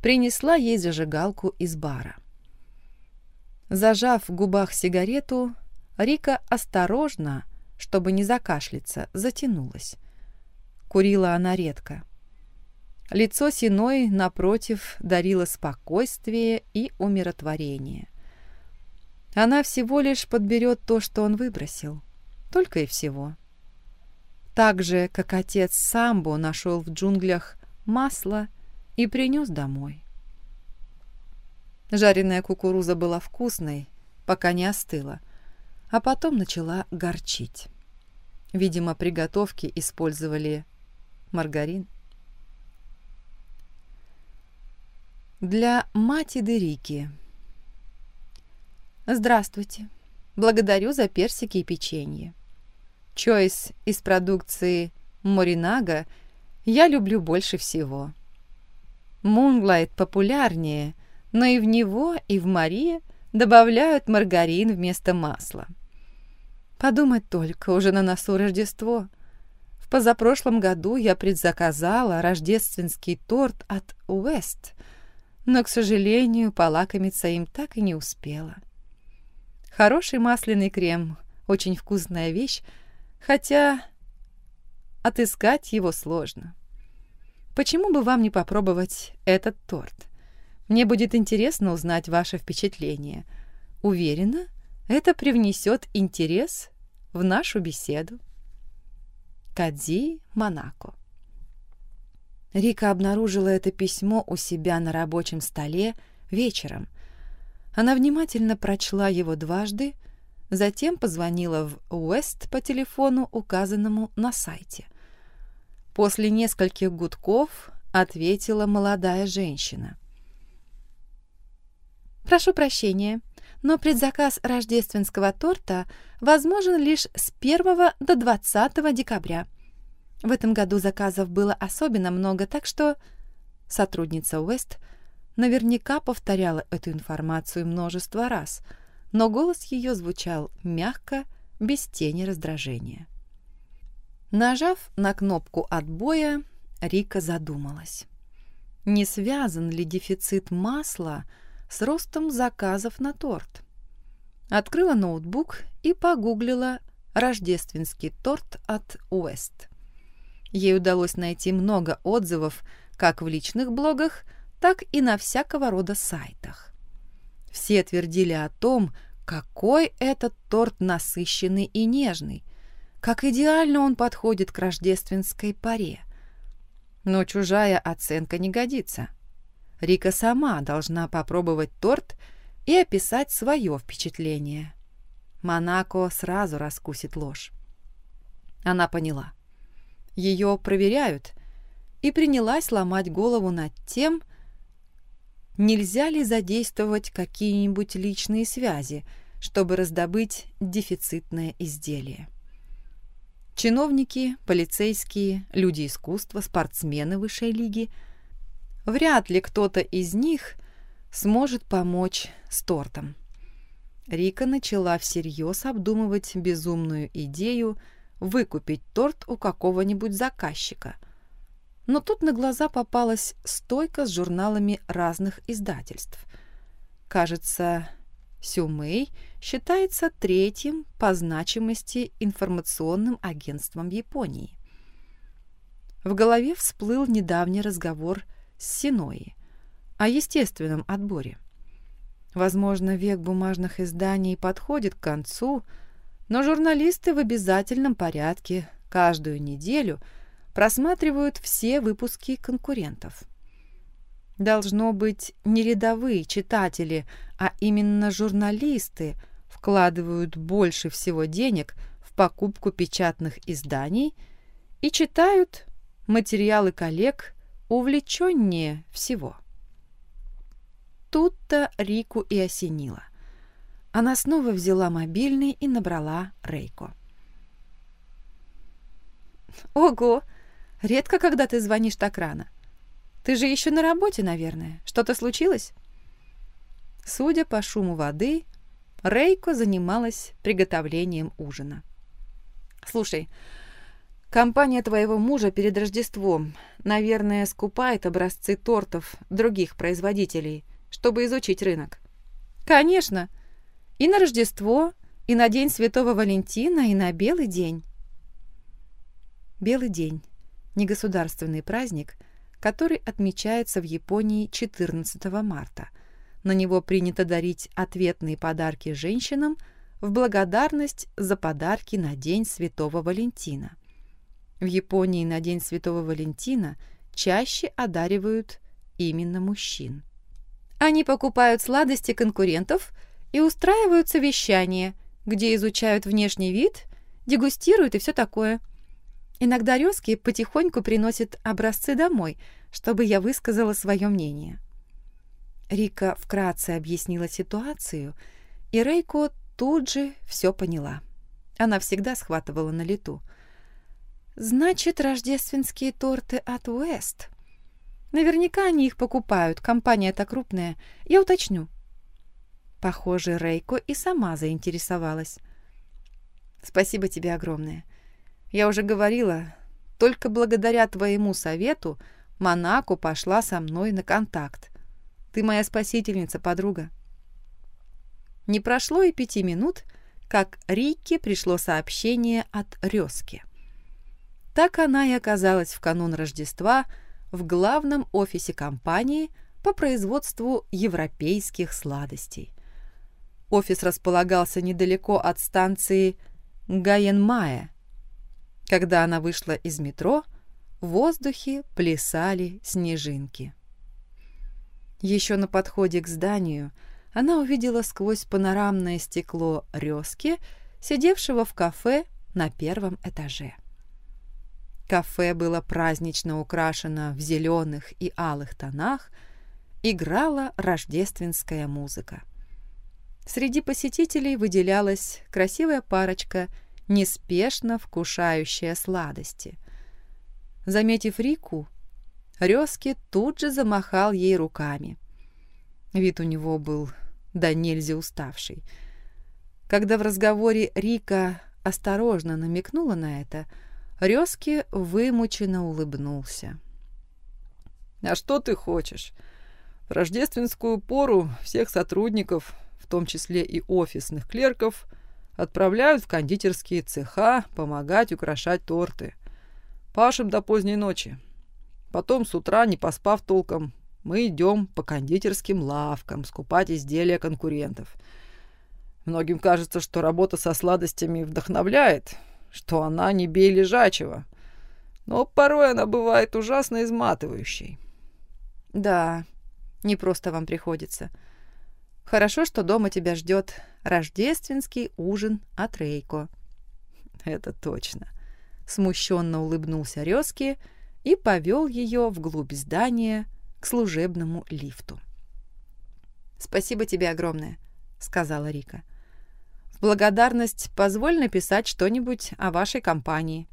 принесла ей зажигалку из бара. Зажав в губах сигарету, Рика осторожно, чтобы не закашляться, затянулась. Курила она редко. Лицо Синой, напротив, дарило спокойствие и умиротворение. Она всего лишь подберет то, что он выбросил. Только и всего. Так же, как отец Самбо нашел в джунглях масло и принес домой. Жареная кукуруза была вкусной, пока не остыла, а потом начала горчить. Видимо, при готовке использовали маргарин. Для мати Дерики. Здравствуйте. Благодарю за персики и печенье. Чойс из продукции Моринага я люблю больше всего. Мунлайт популярнее, но и в него, и в Марии добавляют маргарин вместо масла. Подумать только, уже на носу Рождество. В позапрошлом году я предзаказала рождественский торт от Уэст, но, к сожалению, полакомиться им так и не успела. Хороший масляный крем – очень вкусная вещь, хотя отыскать его сложно. Почему бы вам не попробовать этот торт? Мне будет интересно узнать ваше впечатление. Уверена, это привнесет интерес в нашу беседу. Кадзи, Монако. Рика обнаружила это письмо у себя на рабочем столе вечером. Она внимательно прочла его дважды, затем позвонила в Уэст по телефону, указанному на сайте. После нескольких гудков ответила молодая женщина. «Прошу прощения, но предзаказ рождественского торта возможен лишь с 1 до 20 декабря. В этом году заказов было особенно много, так что сотрудница Уэст наверняка повторяла эту информацию множество раз, но голос ее звучал мягко, без тени раздражения. Нажав на кнопку отбоя, Рика задумалась. Не связан ли дефицит масла с ростом заказов на торт? Открыла ноутбук и погуглила «Рождественский торт от Уэст». Ей удалось найти много отзывов как в личных блогах, так и на всякого рода сайтах. Все твердили о том, какой этот торт насыщенный и нежный, как идеально он подходит к рождественской паре. Но чужая оценка не годится. Рика сама должна попробовать торт и описать свое впечатление. Монако сразу раскусит ложь. Она поняла. Ее проверяют, и принялась ломать голову над тем, нельзя ли задействовать какие-нибудь личные связи, чтобы раздобыть дефицитное изделие. Чиновники, полицейские, люди искусства, спортсмены высшей лиги. Вряд ли кто-то из них сможет помочь с тортом. Рика начала всерьез обдумывать безумную идею выкупить торт у какого-нибудь заказчика. Но тут на глаза попалась стойка с журналами разных издательств. Кажется, Сюмэй считается третьим по значимости информационным агентством Японии. В голове всплыл недавний разговор с Синои о естественном отборе. Возможно, век бумажных изданий подходит к концу, но журналисты в обязательном порядке каждую неделю просматривают все выпуски конкурентов. Должно быть, не рядовые читатели, а именно журналисты вкладывают больше всего денег в покупку печатных изданий и читают материалы коллег увлеченнее всего. Тут-то Рику и осенило. Она снова взяла мобильный и набрала Рейко. «Ого! Редко, когда ты звонишь так рано. Ты же еще на работе, наверное. Что-то случилось?» Судя по шуму воды, Рейко занималась приготовлением ужина. «Слушай, компания твоего мужа перед Рождеством, наверное, скупает образцы тортов других производителей, чтобы изучить рынок». «Конечно. И на Рождество, и на День Святого Валентина, и на Белый день». Белый день – негосударственный праздник – который отмечается в Японии 14 марта. На него принято дарить ответные подарки женщинам в благодарность за подарки на День Святого Валентина. В Японии на День Святого Валентина чаще одаривают именно мужчин. Они покупают сладости конкурентов и устраивают совещания, где изучают внешний вид, дегустируют и все такое – Иногда резкие потихоньку приносят образцы домой, чтобы я высказала свое мнение. Рика вкратце объяснила ситуацию, и Рейко тут же все поняла. Она всегда схватывала на лету. «Значит, рождественские торты от Уэст. Наверняка они их покупают, компания-то крупная. Я уточню». Похоже, Рейко и сама заинтересовалась. «Спасибо тебе огромное. Я уже говорила, только благодаря твоему совету Монако пошла со мной на контакт. Ты моя спасительница, подруга. Не прошло и пяти минут, как Рике пришло сообщение от Резки. Так она и оказалась в канун Рождества в главном офисе компании по производству европейских сладостей. Офис располагался недалеко от станции Гаенмая, Когда она вышла из метро, в воздухе плясали снежинки. Еще на подходе к зданию она увидела сквозь панорамное стекло Резки, сидевшего в кафе на первом этаже. Кафе было празднично украшено в зеленых и алых тонах, играла рождественская музыка. Среди посетителей выделялась красивая парочка, неспешно вкушающая сладости. Заметив Рику, Резки тут же замахал ей руками. Вид у него был да нельзя уставший. Когда в разговоре Рика осторожно намекнула на это, Резки вымученно улыбнулся. «А что ты хочешь? В рождественскую пору всех сотрудников, в том числе и офисных клерков, отправляют в кондитерские цеха помогать украшать торты. Пашем до поздней ночи. Потом с утра, не поспав толком, мы идем по кондитерским лавкам скупать изделия конкурентов. Многим кажется, что работа со сладостями вдохновляет, что она не бей лежачего. Но порой она бывает ужасно изматывающей. Да, не просто вам приходится. Хорошо, что дома тебя ждет рождественский ужин от Рейко. Это точно. Смущенно улыбнулся Резки и повел ее вглубь здания к служебному лифту. «Спасибо тебе огромное», — сказала Рика. «В благодарность позволь написать что-нибудь о вашей компании.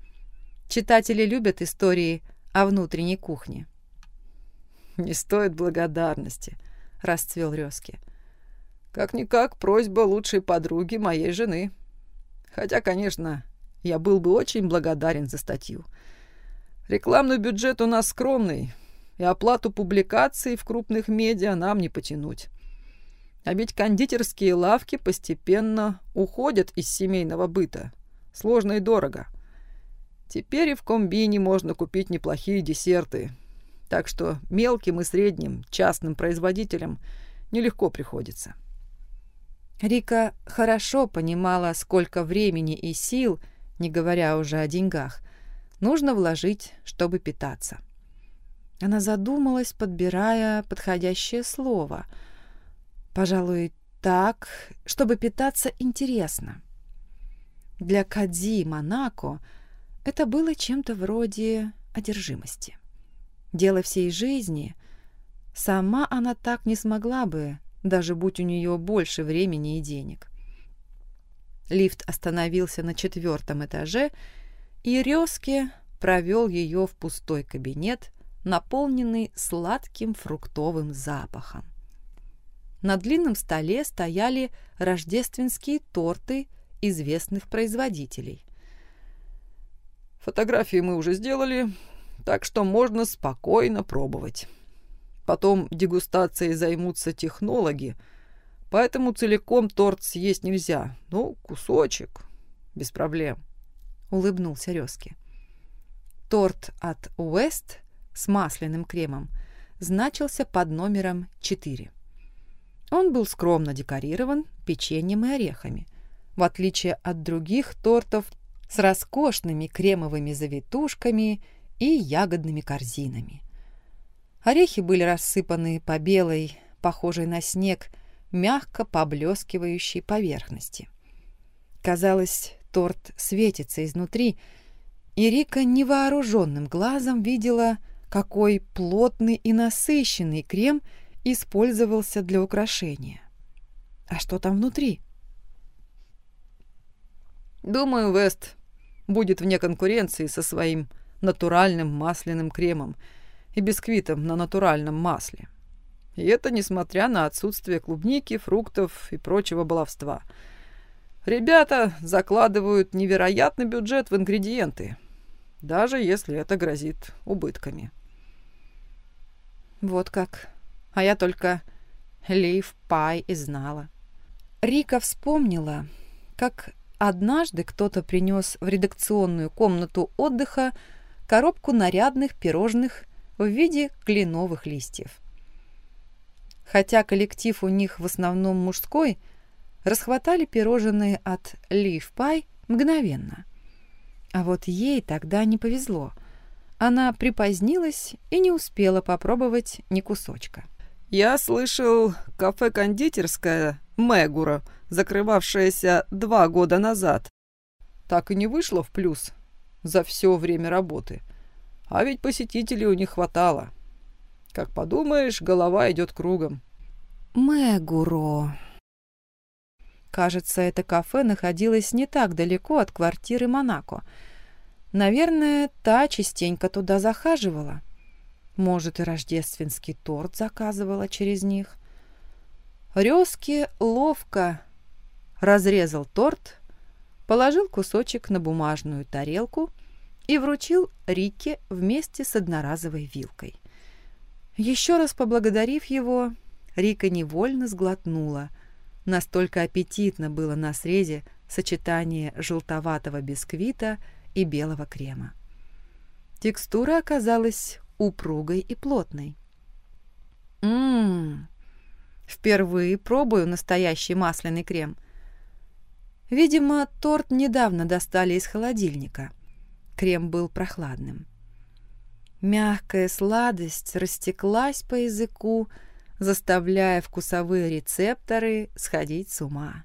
Читатели любят истории о внутренней кухне». «Не стоит благодарности», — расцвел Резки. «Как-никак просьба лучшей подруги моей жены. Хотя, конечно, я был бы очень благодарен за статью. Рекламный бюджет у нас скромный, и оплату публикаций в крупных медиа нам не потянуть. А ведь кондитерские лавки постепенно уходят из семейного быта. Сложно и дорого. Теперь и в комбине можно купить неплохие десерты. Так что мелким и средним частным производителям нелегко приходится. Рика хорошо понимала, сколько времени и сил, не говоря уже о деньгах, нужно вложить, чтобы питаться. Она задумалась, подбирая подходящее слово. Пожалуй, так, чтобы питаться интересно. Для Кадзи Монако это было чем-то вроде одержимости. Дело всей жизни. Сама она так не смогла бы, даже будь у нее больше времени и денег. Лифт остановился на четвертом этаже, и Резке провел ее в пустой кабинет, наполненный сладким фруктовым запахом. На длинном столе стояли рождественские торты известных производителей. «Фотографии мы уже сделали, так что можно спокойно пробовать. Потом дегустацией займутся технологи, поэтому целиком торт съесть нельзя. Ну, кусочек, без проблем», — улыбнулся Резки. Торт от Уэст с масляным кремом значился под номером 4. Он был скромно декорирован печеньем и орехами, в отличие от других тортов с роскошными кремовыми завитушками и ягодными корзинами. Орехи были рассыпаны по белой, похожей на снег, мягко поблескивающей поверхности. Казалось, торт светится изнутри, и Рика невооруженным глазом видела какой плотный и насыщенный крем использовался для украшения. А что там внутри? Думаю, Вест будет вне конкуренции со своим натуральным масляным кремом и бисквитом на натуральном масле. И это несмотря на отсутствие клубники, фруктов и прочего баловства. Ребята закладывают невероятный бюджет в ингредиенты, даже если это грозит убытками. Вот как. А я только Лив Пай и знала. Рика вспомнила, как однажды кто-то принес в редакционную комнату отдыха коробку нарядных пирожных в виде кленовых листьев. Хотя коллектив у них в основном мужской, расхватали пирожные от Лив Пай мгновенно. А вот ей тогда не повезло. Она припозднилась и не успела попробовать ни кусочка. «Я слышал, кафе-кондитерская Мегура, закрывавшаяся два года назад, так и не вышло в плюс за все время работы. А ведь посетителей у них хватало. Как подумаешь, голова идет кругом». «Мегуро», Кажется, это кафе находилось не так далеко от квартиры Монако. Наверное, та частенько туда захаживала. Может, и рождественский торт заказывала через них. Резки ловко разрезал торт, положил кусочек на бумажную тарелку и вручил Рике вместе с одноразовой вилкой. Еще раз поблагодарив его, Рика невольно сглотнула – Настолько аппетитно было на срезе сочетание желтоватого бисквита и белого крема. Текстура оказалась упругой и плотной. Ммм, впервые пробую настоящий масляный крем. Видимо, торт недавно достали из холодильника. Крем был прохладным. Мягкая сладость растеклась по языку, заставляя вкусовые рецепторы сходить с ума.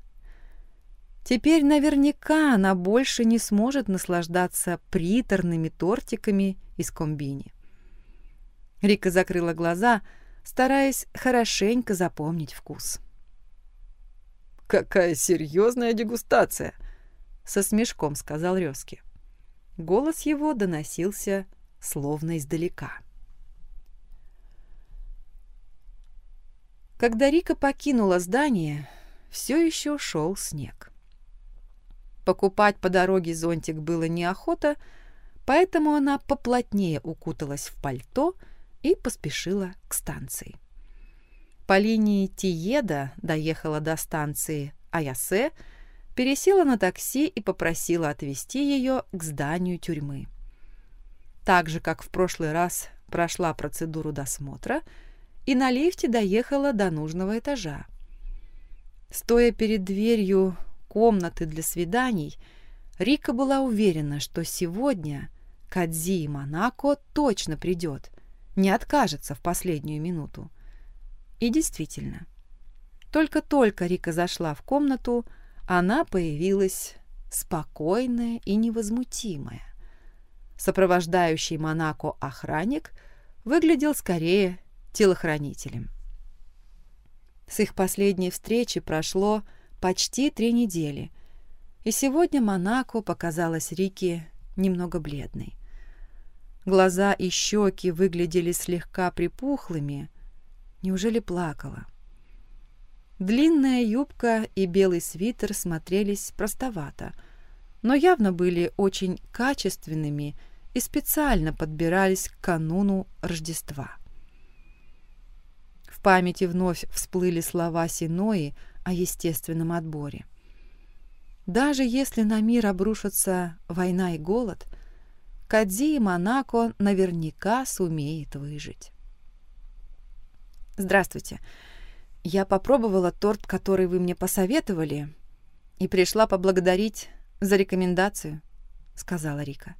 Теперь наверняка она больше не сможет наслаждаться приторными тортиками из комбини. Рика закрыла глаза, стараясь хорошенько запомнить вкус. «Какая серьезная дегустация!» — со смешком сказал Резки. Голос его доносился словно издалека. Когда Рика покинула здание, все еще шел снег. Покупать по дороге зонтик было неохота, поэтому она поплотнее укуталась в пальто и поспешила к станции. По линии Тиеда доехала до станции Аясе, пересела на такси и попросила отвезти ее к зданию тюрьмы. Так же, как в прошлый раз прошла процедуру досмотра – и на лифте доехала до нужного этажа. Стоя перед дверью комнаты для свиданий, Рика была уверена, что сегодня Кадзи и Монако точно придет, не откажется в последнюю минуту. И действительно, только-только Рика зашла в комнату, она появилась спокойная и невозмутимая. Сопровождающий Монако охранник выглядел скорее телохранителем. С их последней встречи прошло почти три недели, и сегодня Монако показалась Рике немного бледной. Глаза и щеки выглядели слегка припухлыми. Неужели плакала? Длинная юбка и белый свитер смотрелись простовато, но явно были очень качественными и специально подбирались к кануну Рождества. В памяти вновь всплыли слова Синои о естественном отборе. Даже если на мир обрушатся война и голод, Кадзи и Монако наверняка сумеет выжить. «Здравствуйте. Я попробовала торт, который вы мне посоветовали, и пришла поблагодарить за рекомендацию», — сказала Рика.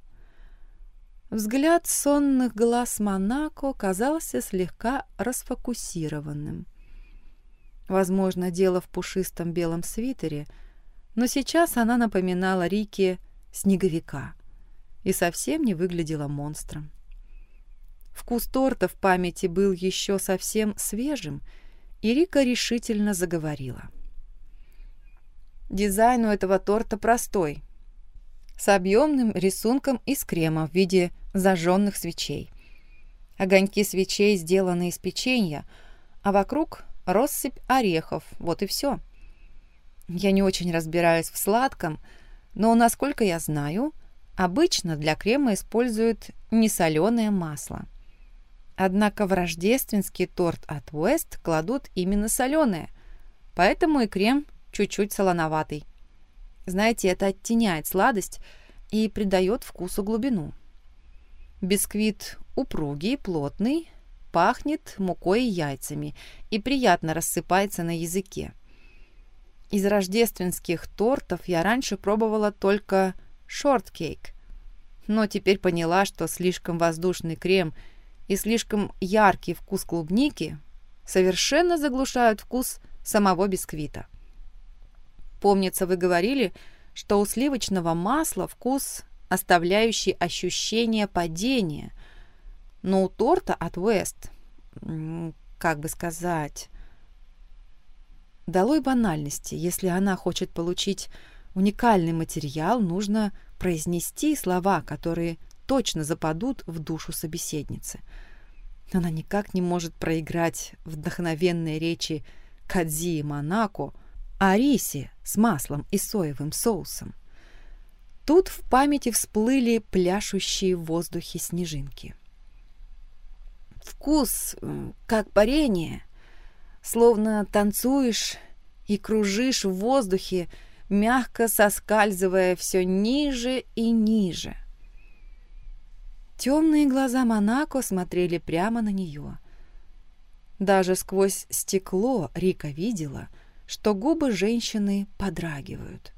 Взгляд сонных глаз Монако казался слегка расфокусированным. Возможно, дело в пушистом белом свитере, но сейчас она напоминала Рике снеговика и совсем не выглядела монстром. Вкус торта в памяти был еще совсем свежим, и Рика решительно заговорила. Дизайн у этого торта простой, с объемным рисунком из крема в виде зажженных свечей. Огоньки свечей сделаны из печенья, а вокруг россыпь орехов, вот и все. Я не очень разбираюсь в сладком, но, насколько я знаю, обычно для крема используют несоленое масло. Однако в рождественский торт от West кладут именно соленое, поэтому и крем чуть-чуть солоноватый. Знаете, это оттеняет сладость и придает вкусу глубину. Бисквит упругий, плотный, пахнет мукой и яйцами и приятно рассыпается на языке. Из рождественских тортов я раньше пробовала только шорткейк, но теперь поняла, что слишком воздушный крем и слишком яркий вкус клубники совершенно заглушают вкус самого бисквита. Помнится, вы говорили, что у сливочного масла вкус, оставляющий ощущение падения, но у торта от West, как бы сказать, долой банальности, если она хочет получить уникальный материал, нужно произнести слова, которые точно западут в душу собеседницы. Она никак не может проиграть вдохновенные речи Кадзи и Монако о рисе с маслом и соевым соусом. Тут в памяти всплыли пляшущие в воздухе снежинки. Вкус, как парение, словно танцуешь и кружишь в воздухе, мягко соскальзывая все ниже и ниже. Темные глаза Монако смотрели прямо на нее. Даже сквозь стекло Рика видела, что губы женщины подрагивают.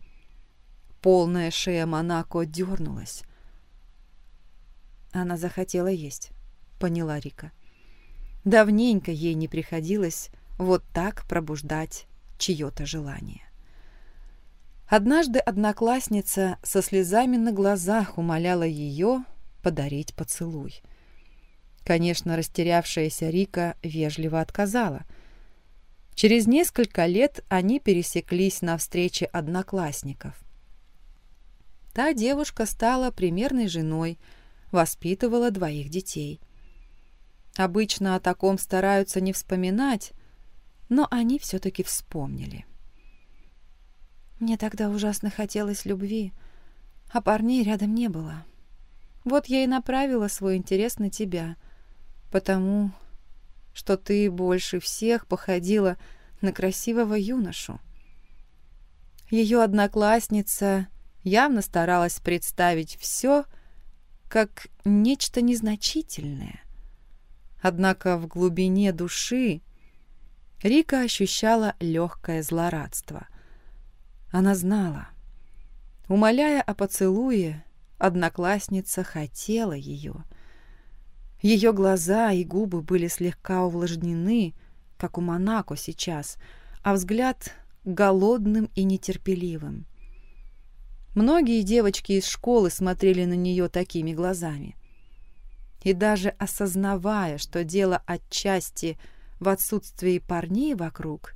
Полная шея Монако дернулась. Она захотела есть, поняла Рика. Давненько ей не приходилось вот так пробуждать чье-то желание. Однажды одноклассница со слезами на глазах умоляла ее подарить поцелуй. Конечно, растерявшаяся Рика вежливо отказала. Через несколько лет они пересеклись на встрече одноклассников. Та девушка стала примерной женой, воспитывала двоих детей. Обычно о таком стараются не вспоминать, но они все-таки вспомнили. Мне тогда ужасно хотелось любви, а парней рядом не было. Вот я и направила свой интерес на тебя, потому что ты больше всех походила на красивого юношу. Ее одноклассница явно старалась представить все как нечто незначительное. Однако в глубине души Рика ощущала легкое злорадство — она знала. Умоляя о поцелуе, одноклассница хотела ее. Ее глаза и губы были слегка увлажнены, как у Монако сейчас, а взгляд голодным и нетерпеливым. Многие девочки из школы смотрели на нее такими глазами. И даже осознавая, что дело отчасти в отсутствии парней вокруг,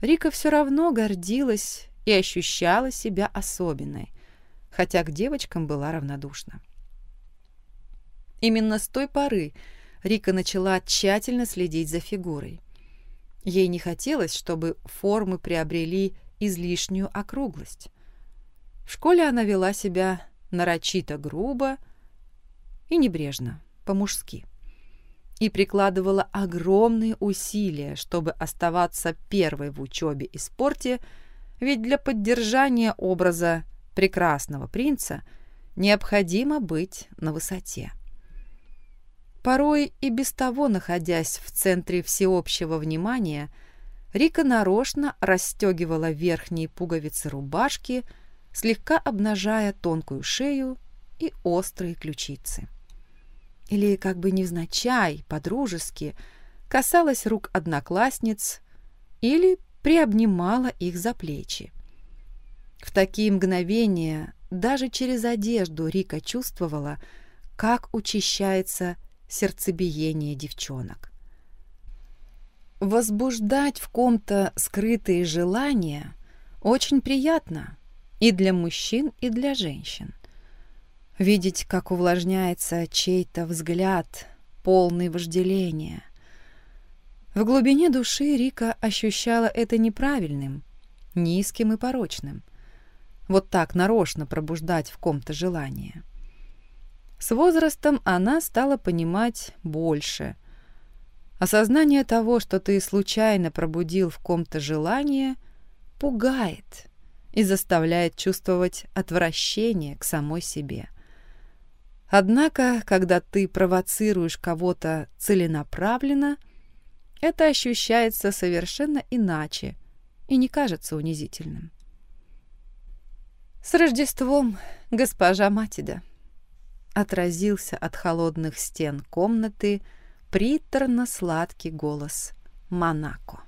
Рика все равно гордилась и ощущала себя особенной, хотя к девочкам была равнодушна. Именно с той поры Рика начала тщательно следить за фигурой. Ей не хотелось, чтобы формы приобрели излишнюю округлость. В школе она вела себя нарочито грубо и небрежно, по-мужски, и прикладывала огромные усилия, чтобы оставаться первой в учебе и спорте – ведь для поддержания образа прекрасного принца необходимо быть на высоте. Порой и без того, находясь в центре всеобщего внимания, Рика нарочно расстегивала верхние пуговицы рубашки, слегка обнажая тонкую шею и острые ключицы. Или, как бы невзначай, подружески, касалась рук одноклассниц или приобнимала их за плечи. В такие мгновения даже через одежду Рика чувствовала, как учащается сердцебиение девчонок. Возбуждать в ком-то скрытые желания очень приятно и для мужчин, и для женщин. Видеть, как увлажняется чей-то взгляд, полный вожделения, в глубине души Рика ощущала это неправильным, низким и порочным. Вот так нарочно пробуждать в ком-то желание. С возрастом она стала понимать больше. Осознание того, что ты случайно пробудил в ком-то желание, пугает и заставляет чувствовать отвращение к самой себе. Однако, когда ты провоцируешь кого-то целенаправленно – это ощущается совершенно иначе и не кажется унизительным. «С Рождеством, госпожа Матида!» отразился от холодных стен комнаты приторно-сладкий голос Монако.